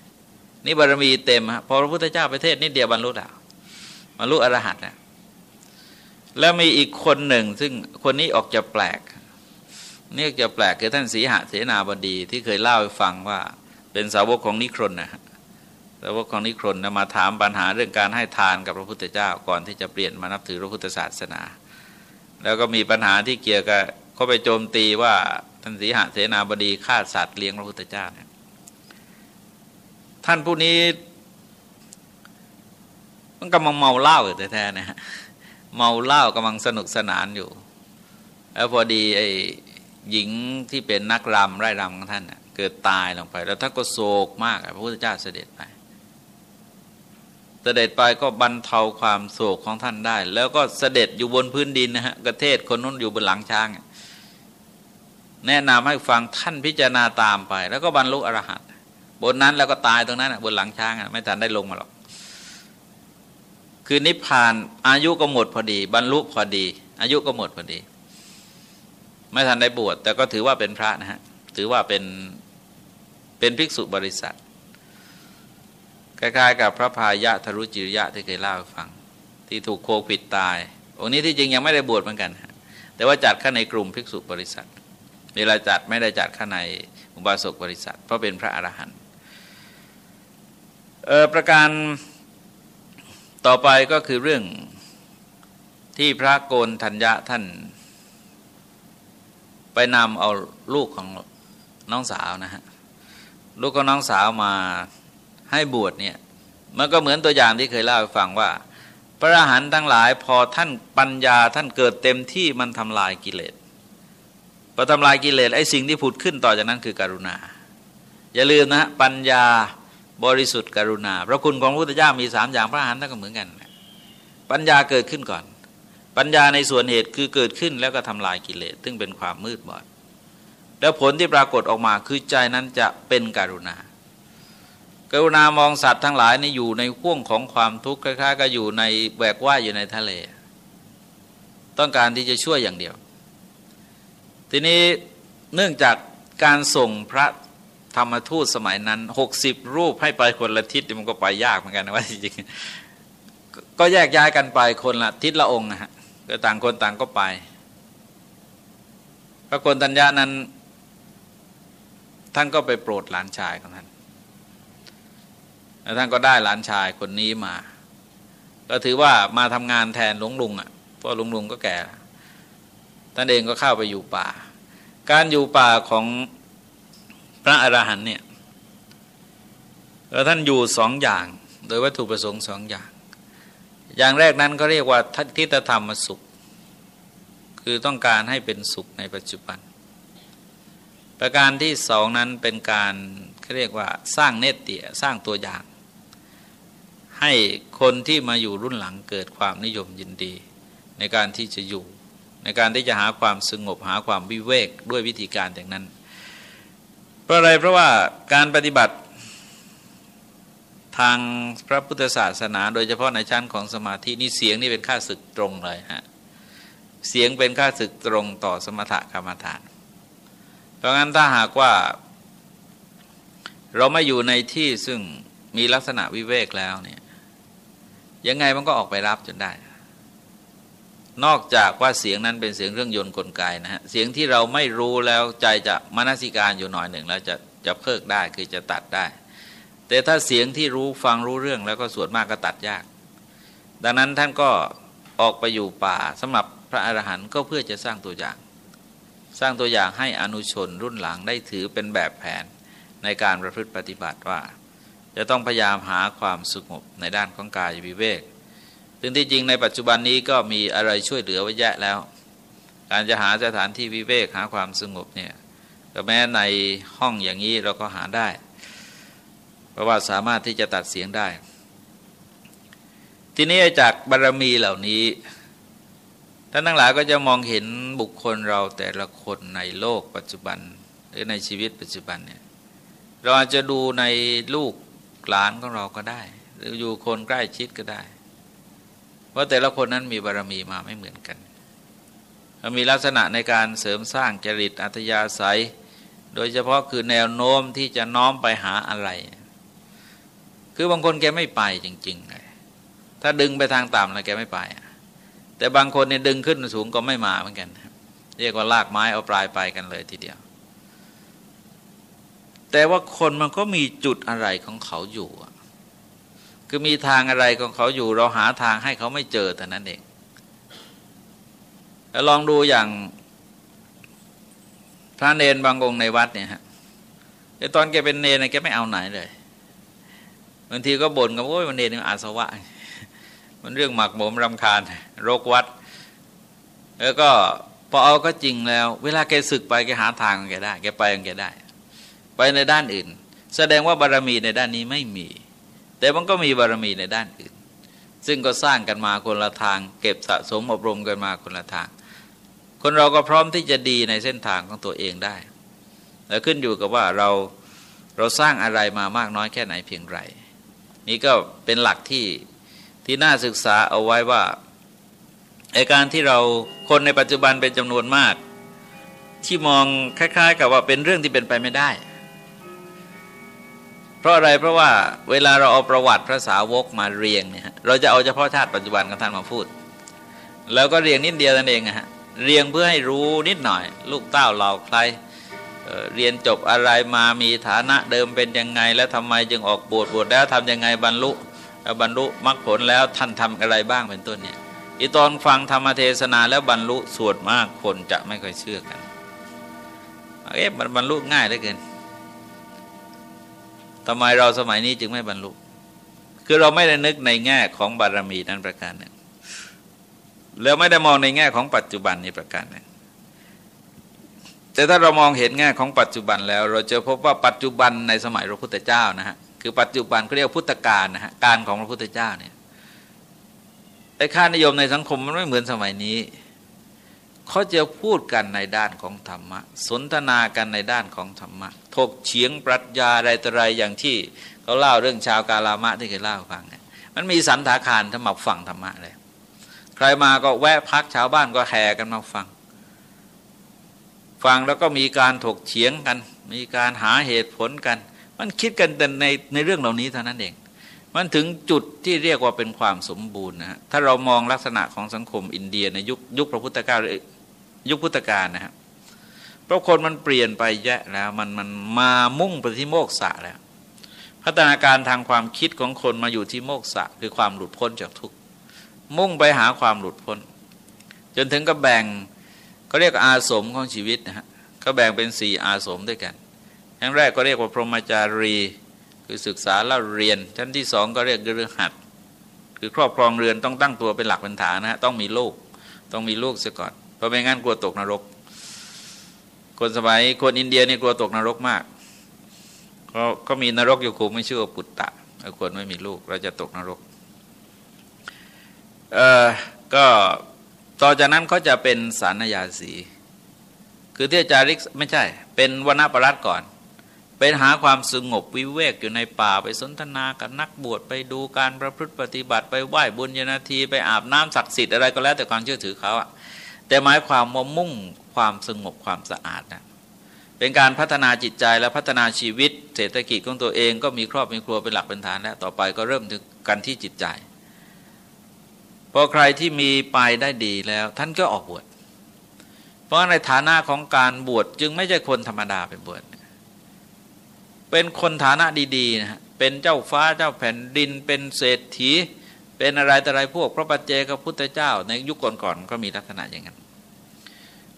นี่บารมีเต็มฮะพอพระพุทธเจ้าประเทศนิดเดียวบรรลุแล้วบรรลุอรหัตแล้วแล้วมีอีกคนหนึ่ง ซึ่งคนนี้ออกจะแปลก เนี่ยจะแปลกคือท่านสีหเสนาบดีที่เคยเล่าให้ฟังว่า เป็นสาวกของนิครนนะฮะแล้วว่าของนิครนมาถามปัญหาเรื่องการให้ทานกับพระพุทธเจ้าก่อนที่จะเปลี่ยนมานับถือพระพุทธศาสนา แล้วก็มีปัญหาที่เกี่ยวกับเขาไปโจมตีว่าท่านสีหเสนาบดีฆ่าสัตว์เลี้ยงพระพุทธเจ้าเนี่ยท่านผู้นี้มันกำลังเมาเหล้าอยู่แท้ๆนะฮะเมาเหล้ากำลังสนุกสนานอยู่ แล้วพอดีไอ้ หญิงที่เป็นนักรำไร่รำของท่านเกิดตายลงไป แล้วท่านก็โศกมากพระพุทธเจ้าเสด็จไป เสด็จไปก็บรรเทาความโศกของท่านได้ แล้วก็เสด็จอยู่บนพื้นดินนะฮะกระเทศคนนู้นอยู่บนหลังช้าง แนะนำให้ฟังท่านพิจารณาตามไป แล้วก็บรรลุอรหัตบนนั้นแล้วก็ตายตรงนั้นบนหลังช้างไม่ทันได้ลงมาหรอกคือนิพพานอายุก็หมดพอดี บรรลุพอดี อายุก็หมดพอดี ไม่ทันได้บวชแต่ก็ถือว่าเป็นพระนะฮะถือว่าเป็นเป็นภิกษุบริษัทคล้ายๆกับพระพายะทรุจิริยะที่เคยเล่าให้ฟัง ที่ถูกโควิดตาย องค์นี้ที่จริงยังไม่ได้บวชเหมือนกัน แต่ว่าจัดข้าในกลุ่มภิกษุบริษัท เวลาจัดไม่ได้จัดข้าในอุบาสกบริษัท เพราะเป็นพระอรหันต์ประการต่อไปก็คือเรื่องที่พระโกนทัญญะท่าน ไปนำเอาลูกของน้องสาวนะฮะลูกของน้องสาวมาให้บวชเนี่ยมันก็เหมือนตัวอย่างที่เคยเล่าให้ฟังว่า พระอรหันต์ทั้งหลายพอท่านปัญญาท่านเกิดเต็มที่มันทำลายกิเลสพอทำลายกิเลสไอ้สิ่งที่ผุดขึ้นต่อจากนั้นคือการุณา อย่าลืมนะปัญญาบริสุทธิ์กรุณา พระคุณของพระพุทธเจ้ามีสามอย่างพระอรหันต์ก็เหมือนกัน ปัญญาเกิดขึ้นก่อน ปัญญาในส่วนเหตุคือเกิดขึ้นแล้วก็ทำลายกิเลสซึ่งเป็นความมืดบอด แล้วผลที่ปรากฏออกมาคือใจนั้นจะเป็นกรุณา กรุณามองสัตว์ทั้งหลายนี่อยู่ในห่วงของความทุกข์คล้ายๆก็อยู่ในแบกว่ายอยู่ในทะเล ต้องการที่จะช่วยอย่างเดียว ทีนี้เนื่องจากการส่งพระธรรมทูตสมัยนั้นหกสิบรูปให้ไปคนละทิศมันก็ไปยากเหมือนกันนะว่าจริงก็แยกย้ายกันไปคนละทิศละองค์นะฮะ ก็ต่างคนต่างก็ไป พระคนตัญญานั้น ท่านก็ไปโปรดหลานชายของท่านแล้วท่านก็ได้หลานชายคนนี้มา ก็ถือว่ามาทำงานแทนหลวงลุงอะเพราะหลวงลุงก็แก่ท่านเองก็เข้าไปอยู่ป่า การอยู่ป่าของพระอรหันต์เนี่ยแล้วท่านอยู่สองอย่าง โดยวัตถุประสงค์สองอย่าง อย่างแรกนั้นก็เรียกว่าทิฏฐธรรมสุข คือต้องการให้เป็นสุขในปัจจุบัน ประการที่สองนั้นเป็นการเขาเรียกว่าสร้างเนตเตียสร้างตัวอย่าง ให้คนที่มาอยู่รุ่นหลังเกิดความนิยมยินดี ในการที่จะอยู่ ในการที่จะหาความสงบหาความวิเวกด้วยวิธีการอย่างนั้น เพราะอะไรเพราะว่าการปฏิบัติ ทางพระพุทธศาสนา โดยเฉพาะในชั้นของสมาธินี่เสียงนี่เป็นค่าศึกตรงเลยฮะเสียงเป็นค่าศึกตรงต่อสมถกรรมฐาน เพราะงั้นถ้าหากว่า เราไม่อยู่ในที่ซึ่งมีลักษณะวิเวกแล้วเนี่ยยังไงมันก็ออกไปรับจนได้ นอกจากว่าเสียงนั้นเป็นเสียงเครื่องยนต์กลไกนะฮะเสียงที่เราไม่รู้แล้วใจจะมนสิการอยู่หน่อยหนึ่งแล้วจะจะเพิกได้คือจะตัดได้ แต่ถ้าเสียงที่รู้ฟังรู้เรื่องแล้วก็ส่วนมากก็ตัดยาก ดังนั้นท่านก็ออกไปอยู่ป่าสำหรับพระอรหันต์ก็เพื่อจะสร้างตัวอย่าง สร้างตัวอย่างให้อนุชนรุ่นหลังได้ถือเป็นแบบแผนในการประพฤติปฏิบัติว่า จะต้องพยายามหาความสงบในด้านของกายวิเวกซึ่งที่จริงในปัจจุบันนี้ก็มีอะไรช่วยเหลือไว้แยะแล้ว การจะหาสถานที่วิเวกหาความสงบเนี่ยก็แม้ในห้องอย่างนี้เราก็หาได้ ราะว่าสามารถที่จะตัดเสียงได้ ทีนี้จากบารรมีเหล่านี้ท่านทั้งหลายก็จะมองเห็นบุคคลเราแต่ละคนในโลกปัจจุบัน หรือในชีวิตปัจจุบันเนี่ยเราอาจจะดูในลูกหลานของเราก็ได้ หรืออยู่คนใกล้ชิดก็ได้ราะแต่ละคนนั้นมีบารรมีมาไม่เหมือนกัน มีลักษณะในการเสริมสร้างจริตอัธยาศัย โดยเฉพาะคือแนวโน้มที่จะน้อมไปหาอะไร คือบางคนแกไม่ไปจริงๆเลยถ้าดึงไปทางต่ำแล้วแกไม่ไป แต่บางคนเนี่ยดึงขึ้นสูงก็ไม่มาเหมือนกัน เรียกว่าลากไม้เอาปลายไปกันเลยทีเดียว แต่ว่าคนมันก็มีจุดอะไรของเขาอยู่คือมีทางอะไรของเขาอยู่ เราหาทางให้เขาไม่เจอแต่นั้นเองลองดูอย่างพระเนนบางองค์ในวัดเนี่ยฮะไอตอนแกเป็นเนนแกไม่เอาไหนเลย บางทีก็บ่นกับโอ้ยมันเนนมันอาสวะ มันเรื่องหมักหมมรำคาญ โรควัด แล้วก็พอเอาก็จริงแล้ว เวลาแกศึกไปแกหาทางของแกได้ แกไปของแกได้ ไปในด้านอื่น แสดงว่าบารรมีในด้านนี้ไม่มี แต่มันก็มีบารมีในด้านอื่น ซึ่งก็สร้างกันมาคนละทาง เก็บสะสมอบรมกันมาคนละทาง คนเราก็พร้อมที่จะดีในเส้นทางของตัวเองได้ แล้วขึ้นอยู่กับว่าเราเราสร้างอะไรมามากน้อยแค่ไหนเพียงไร นี่ก็เป็นหลักที่ที่น่าศึกษาเอาไว้ว่าไอการที่เราคนในปัจจุบันเป็นจำนวนมาก ที่มองคล้าย ๆ กับว่าเป็นเรื่องที่เป็นไปไม่ได้ เพราะอะไรเพราะว่าเวลาเราเอาประวัติพระสาวกมาเรียงเนี่ยเราจะเอาเฉพาะชาติปัจจุบันของท่านมาพูด แล้วก็เรียงนิดเดียวนั่นเองฮะเรียงเพื่อให้รู้นิดหน่อย ลูกเต้าเราใคร เรียนจบอะไรมามีฐานะเดิมเป็นยังไง แล้วทำไมจึงออกบวชบวชแล้วทํำยังไงบรรลุบรรลุมรรคผลแล้วท่านทำอะไรบ้างเป็นต้นเนี่ยอีตอนฟังธรรมเทศนาแล้วบรรลุสวดมากคนจะไม่ค่อยเชื่อกันเอ๊ะมันบรรลุง่ายเหลือเกินทำไมเราสมัยนี้จึงไม่บรรลุ คือเราไม่ได้นึกในแง่ของบารมีนั้นประการหนึ่ง แล้วไม่ได้มองในแง่ของปัจจุบันนี้ประการหนึ่ง แต่ถ้าเรามองเห็นแง่ของปัจจุบันแล้ว เราจะพบว่าปัจจุบันในสมัยพระพุทธเจ้านะฮะคือปัจจุบันเขาเรียกพุทธกาลนะฮะการของพระพุทธเจ้าเนี่ยไอ้ค่านิยมในสังคมมันไม่เหมือนสมัยนี้เขาจะพูดกันในด้านของธรรมะ สนทนากันในด้านของธรรมะถกเฉียงปรัชญาอะไรต่ออะไรอย่างที่เขาเล่าเรื่องชาวกาลามะที่เคยเล่าฟังเนี่ยมันมีสันทาคารสำหรับฟังธรรมะเลย ใครมาก็แวะพักชาวบ้านก็แห่กันมาฟัง ฟังแล้วก็มีการถกเฉียงกัน มีการหาเหตุผลกัน มันคิดกันแต่ในในเรื่องเหล่านี้เท่านั้นเอง มันถึงจุดที่เรียกว่าเป็นความสมบูรณ์นะฮะถ้าเรามองลักษณะของสังคมอินเดียในยุคยุคพระพุทธเจ้ายุคพุทธกาลนะครับเพราะคนมันเปลี่ยนไปแยะแล้วมันมันมามุ่งไปที่โมกษะแล้ว พัฒนาการทางความคิดของคนมาอยู่ที่โมกษะคือความหลุดพ้นจากทุกข์มุ่งไปหาความหลุดพ้น จนถึงก็แบ่ง ก็เรียกอาสมของชีวิตนะฮะก็แบ่งเป็นสี่อาสมด้วยกันชั้นแรกก็เรียกว่าพรหมจารี คือศึกษาเล่าเรียน ชั้นที่สองก็เรียกเรือหัด คือครอบครองเรือนต้องตั้งตัวเป็นหลักเป็นฐานนะฮะต้องมีลูกต้องมีลูกเสียก่อน เพราะไม่งั้นกลัวตกนรก คนสมัยคนอินเดียนี่กลัวตกนรกมากก็ก็มีนรกอยู่คุมไม่ชื่อว่าปุตตะควรไม่มีลูกเราจะตกนรกเออก็ ต่อจากนั้นเขาจะเป็นสารยาสี คือที่จาริกไม่ใช่ เป็นวนาปรัตก่อนเป็นหาความสงบวิเวกอยู่ในป่าไปสนทนากับนักบวชไปดูการประพฤติปฏิบัติไปไหว้บุญญาณทีไปอาบน้ำศักดิ์สิทธิ์อะไรก็แล้วแต่ความเชื่อถือเขาอะแต่หมายความว่ามุ่งความสงบความสะอาดนะเป็นการพัฒนาจิตใจและพัฒนาชีวิต เศรษฐกิจของตัวเองก็มีครอบมีครัวเป็นหลักเป็นฐานแล้วต่อไปก็เริ่มถึงกันที่จิตใจ พอใครที่มีไปได้ดีแล้ว ท่านก็ออกบวช เพราะในฐานะของการบวชจึงไม่ใช่คนธรรมดาไปบวช เป็นคนฐานะดีๆนะฮะ เป็นเจ้าฟ้าเจ้าแผ่นดิน เป็นเศรษฐี เป็นอะไรแต่อะไรพวก พระปัจเจกพุทธเจ้า ในยุคก่อนๆก็มีลักษณะอย่างนั้น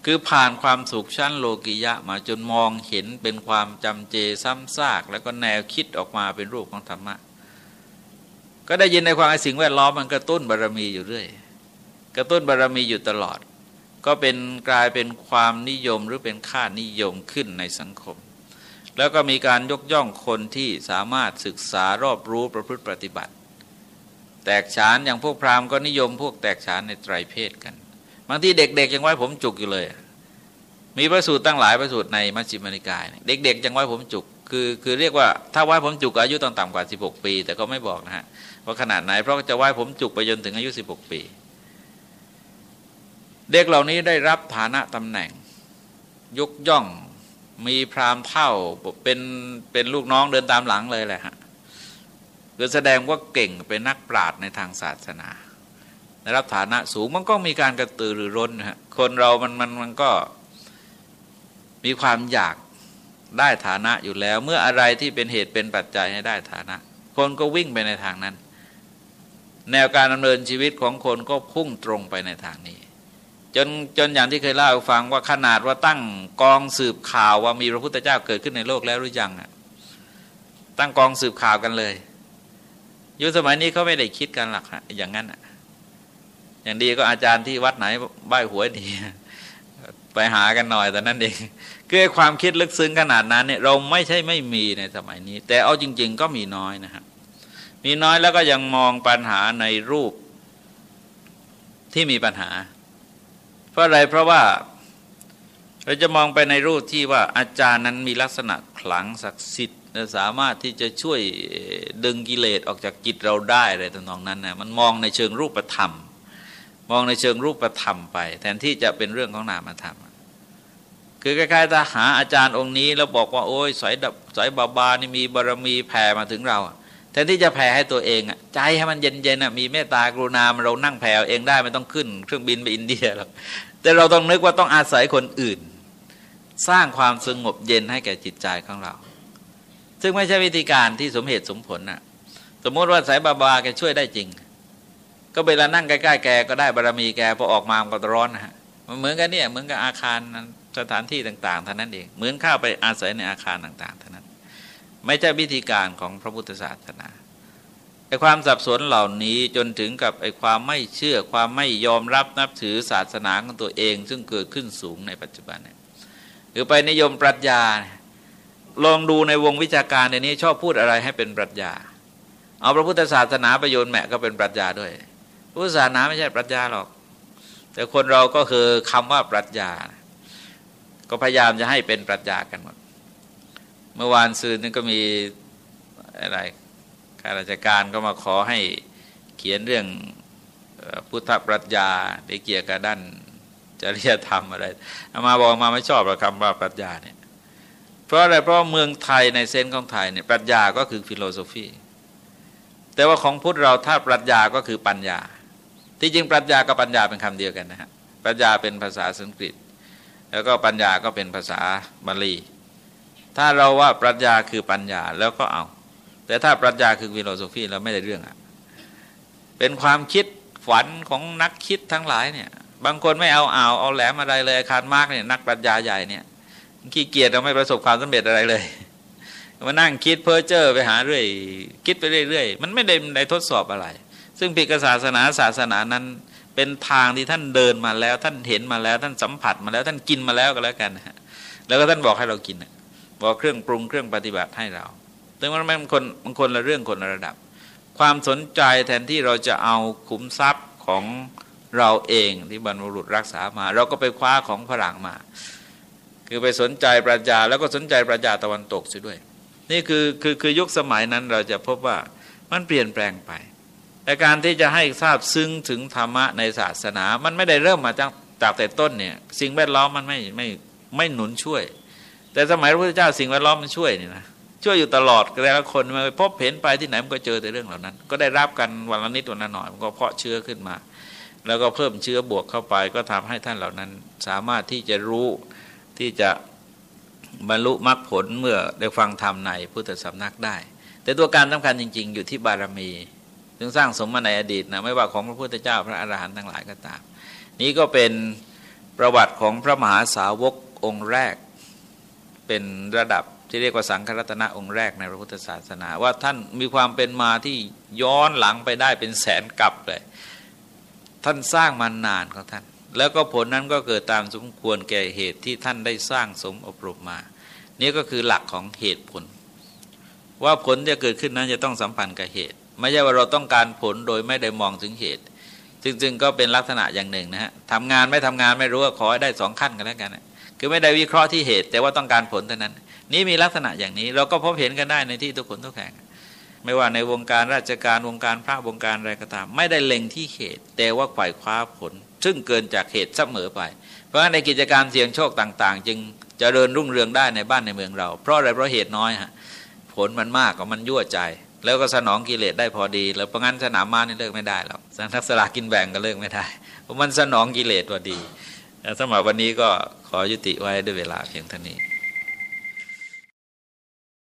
คือผ่านความสุขชั้นโลกิยะมาจนมองเห็นเป็นความจำเจซ้ำซาก แล้วก็แนวคิดออกมาเป็นรูปของธรรมะ ก็ได้ยินในความสิ่งแวดล้อมมันกระตุ้นบารรมีอยู่เรื่อย กระตุ้นบารรมีอยู่ตลอด ก็เป็นกลายเป็นความนิยมหรือเป็นค่านิยมขึ้นในสังคม แล้วก็มีการยกย่องคนที่สามารถศึกษารอบรู้ประพฤติปฏิบัติ แตกฉานอย่างพวกพราหมณ์ก็นิยมพวกแตกฉานในไตรเพศกันบางที่เด็กๆยังไว้ผมจุกอยู่เลย มีพระสูตรตั้งหลายพระสูตรในมัชฌิมานิกาย เด็กๆยังไว้ผมจุก คือคือเรียกว่าถ้าไว้ผมจุกอายุต้องต่ำกว่า 16 ปี แต่ก็ไม่บอกนะฮะว่าขนาดไหน เพราะจะไหว้ผมจุกไปจนถึงอายุ 16 ปี เด็กเหล่านี้ได้รับฐานะตำแหน่ง ยกย่องมีพรามเท่าเป็นเป็นลูกน้องเดินตามหลังเลยแหละฮะคือแสดงว่าเก่งเป็นนักปราชญ์ในทางศาสนาได้รับฐานะสูงมันก็มีการกระตือรือร้นฮะคนเรามันมันมันก็มีความอยาก ได้ฐานะอยู่แล้ว เมื่ออะไรที่เป็นเหตุเป็นปัจจัยให้ได้ฐานะ คนก็วิ่งไปในทางนั้น แนวการดำเนินชีวิตของคนก็พุ่งตรงไปในทางนี้ จนจนอย่างที่เคยเล่าให้ฟังว่าขนาดว่าตั้งกองสืบข่าวว่ามีพระพุทธเจ้าเกิดขึ้นในโลกแล้วหรือยังอะตั้งกองสืบข่าวกันเลยยุคสมัยนี้เขาไม่ได้คิดกันหรอกฮะอย่างนั้นอะอย่างดีก็อาจารย์ที่วัดไหนใบหวยดีไปหากันหน่อยแต่นั้นเอง คือความคิดลึกซึ้งขนาดนั้นเนี่ยเราไม่ใช่ไม่มีในสมัยนี้ แต่เอาจริง ๆ ก็มีน้อยนะครับมีน้อยแล้วก็ยังมองปัญหาในรูปที่มีปัญหา เพราะอะไรเพราะว่าเราจะมองไปในรูปที่ว่าอาจารย์นั้นมีลักษณะขลังศักดิ์สิทธิ์สามารถที่จะช่วยดึงกิเลสออกจากจิตเราได้อะไรต่างๆนั้นนะมันมองในเชิงรูปธรรม มองในเชิงรูปธรรมไป แทนที่จะเป็นเรื่องของนามธรรม คือคล้ายๆถ้าหาอาจารย์องค์นี้ แล้วบอกว่าโอ้ยสายดับสายบาบานี่มีบารมีแผ่มาถึงเราแทนที่จะแผ่ให้ตัวเองอะใจให้มันเย็นๆมีเมตตากรุณาเรานั่งแผ่เองได้ไม่ต้องขึ้นเครื่องบินไปอินเดียหรอกแต่เราต้องนึกว่าต้องอาศัยคนอื่น สร้างความสงบเย็นให้แก่จิตใจของเรา ซึ่งไม่ใช่วิธีการที่สมเหตุสมผลนะสมมติว่าสายบาบาแกช่วยได้จริง ก็เวลานั่งใกล้ๆแกก็ได้บารมีแกพอออกมามันก็ร้อนนะฮะมันเหมือนกันเนี่ยเหมือนกับอาคาร สถานที่ต่างๆเท่านั้นเองเหมือนเข้าไปอาศัยในอาคารต่างๆเท่านั้น ไม่ใช่วิธีการของพระพุทธศาสนาไอ้ความสับสนเหล่านี้จนถึงกับไอ้ความไม่เชื่อความไม่ยอมรับนับถือศาสนาของตัวเอง ซึ่งเกิดขึ้นสูงในปัจจุบันเนี่ยหรือไปนิยมปรัชญา ลองดูในวงวิชาการในนี้ชอบพูดอะไรให้เป็นปรัชญา เอาพระพุทธศาสนาประโยชน์แม่ก็เป็นปรัชญาด้วยพุทธศาสนาไม่ใช่ปรัชญาหรอก แต่คนเราก็คือคำว่าปรัชญา ก็พยายามจะให้เป็นปรัชญากันหมด เมื่อวานซืนนี่ก็มีอะไรข้าราชการก็มาขอให้เขียนเรื่องพุทธปรัชญาในเกี่ยวกับด้านจริยธรรมอะไร อาตมาบอกอาตมาไม่ชอบหรอกคำว่าปรัชญาเนี่ย เพราะอะไรเพราะเมืองไทยใน sense ของไทยเนี่ยปรัชญาก็คือ philosophy แต่ว่าของพุทธเราถ้าปรัชญาก็คือปัญญา ที่จริงปรัชญากับปัญญาเป็นคำเดียวกันนะฮะปรัชญาเป็นภาษาสันสกฤต แล้วก็ปัญญาก็เป็นภาษาบาลี ถ้าเราว่าปรัชญาคือปัญญาแล้วก็เอา แต่ถ้าปรัชญาคือ philosophy เราไม่ได้เรื่องอะเป็นความคิดฝันของนักคิดทั้งหลายเนี่ยบางคนไม่เอาเอาเอาแหลมอะไรเลยอาคารมากเนี่ยนักปรัชญาใหญ่เนี่ยขี้เกียจเราไม่ประสบความสำเร็จอะไรเลยมานั่งคิดเพ้อเจ้อไปหาเรื่อยคิดไปเรื่อยๆมันไม่ได้ในทดสอบอะไร ซึ่งพิกศาสนาศาสนานั้น เป็นทางที่ท่านเดินมาแล้ว ท่านเห็นมาแล้ว ท่านสัมผัสมาแล้ว ท่านกินมาแล้วก็แล้วกันนะฮะแล้วก็ท่านบอกให้เรากินบอกเครื่องปรุงเครื่องปฏิบัติให้เราแต่มันบางคนบางคนละเรื่องคนละระดับ ความสนใจแทนที่เราจะเอาขุมทรัพย์ของเราเองที่บรรพบุรุษรักษามา เราก็ไปคว้าของฝรั่งมา คือไปสนใจปรัชญาแล้วก็สนใจปรัชญาตะวันตกซะด้วย นี่คือคือคือยุคสมัยนั้นเราจะพบว่ามันเปลี่ยนแปลงไป แต่การที่จะให้ทราบซึ้งถึงธรรมะในศาสนา มันไม่ได้เริ่มมาจากจากแต่ต้นเนี่ย สิ่งแวดล้อมมันไม่ไม่ไม่หนุนช่วย แต่สมัยพระพุทธเจ้าสิ่งแวดล้อมมันช่วยนี่นะช่วยอยู่ตลอดแต่ละคนมาพบเห็นไปที่ไหนมันก็เจอแต่เรื่องเหล่านั้น ก็ได้รับกันวันละนิดวันละหน่อยมันก็เพาะเชื้อขึ้นมา แล้วก็เพิ่มเชื้อบวกเข้าไป ก็ทำให้ท่านเหล่านั้น สามารถที่จะรู้ที่จะบรรลุมรรคผลเมื่อได้ฟังธรรมในพุทธสำนักได้ แต่ตัวการสำคัญจริง ๆ อยู่ที่บารมี ซึ่งสร้างสมมาในอดีตนะไม่ว่าของพระพุทธเจ้าพระอรหันต์ทั้งหลายก็ตาม นี้ก็เป็นประวัติของพระมหาสาวกองค์แรก เป็นระดับที่เรียกว่าสังฆรัตนะองค์แรกในพระพุทธศาสนา ว่าท่านมีความเป็นมาที่ย้อนหลังไปได้เป็นแสนกับเลย ท่านสร้างมานานของท่าน แล้วก็ผลนั้นก็เกิดตามสมควรแก่เหตุที่ท่านได้สร้างสมอบรมมา นี่ก็คือหลักของเหตุผล ว่าผลจะเกิดขึ้นนั้นจะต้องสัมพันธ์กับเหตุ ไม่ใช่ว่าเราต้องการผลโดยไม่ได้มองถึงเหตุจึงๆก็เป็นลักษณะอย่างหนึ่งนะฮะทำงานไม่ทำงานไม่รู้ก็ขอให้ได้สองขั้นกันแล้วกันคือไม่ได้วิเคราะห์ที่เหตุ แต่ว่าต้องการผลเท่านั้น นี่มีลักษณะอย่างนี้ เราก็พบเห็นกันได้ในที่ทุกคนทุกแห่งไม่ว่าในวงการราชการวงการพระวงการอะไรก็ตาม ไม่ได้เล็งที่เหตุ แต่ว่าไขว่คว้าผล ซึ่งเกินจากเหตุเสมอไป เพราะฉะนั้นในกิจการเสี่ยงโชคต่าง ๆ จึงจเจริญรุ่งเรืองได้ในบ้านในเมืองเรา เพราะอะไรเพราะเหตุน้อยฮะผลมันมากก็มันยั่วใจ แล้วก็สนองกิเลสได้พอดีแล้วเพราะงั้นสนามม้านี่เลิกไม่ได้หรอกสังทักษลากินแบ่งก็เลิกไม่ได้ เพราะมันสนองกิเลสพอดีสำหรับวันนี้ก็ขอยุติไว้ด้วยเวลาเพียงเท่านี้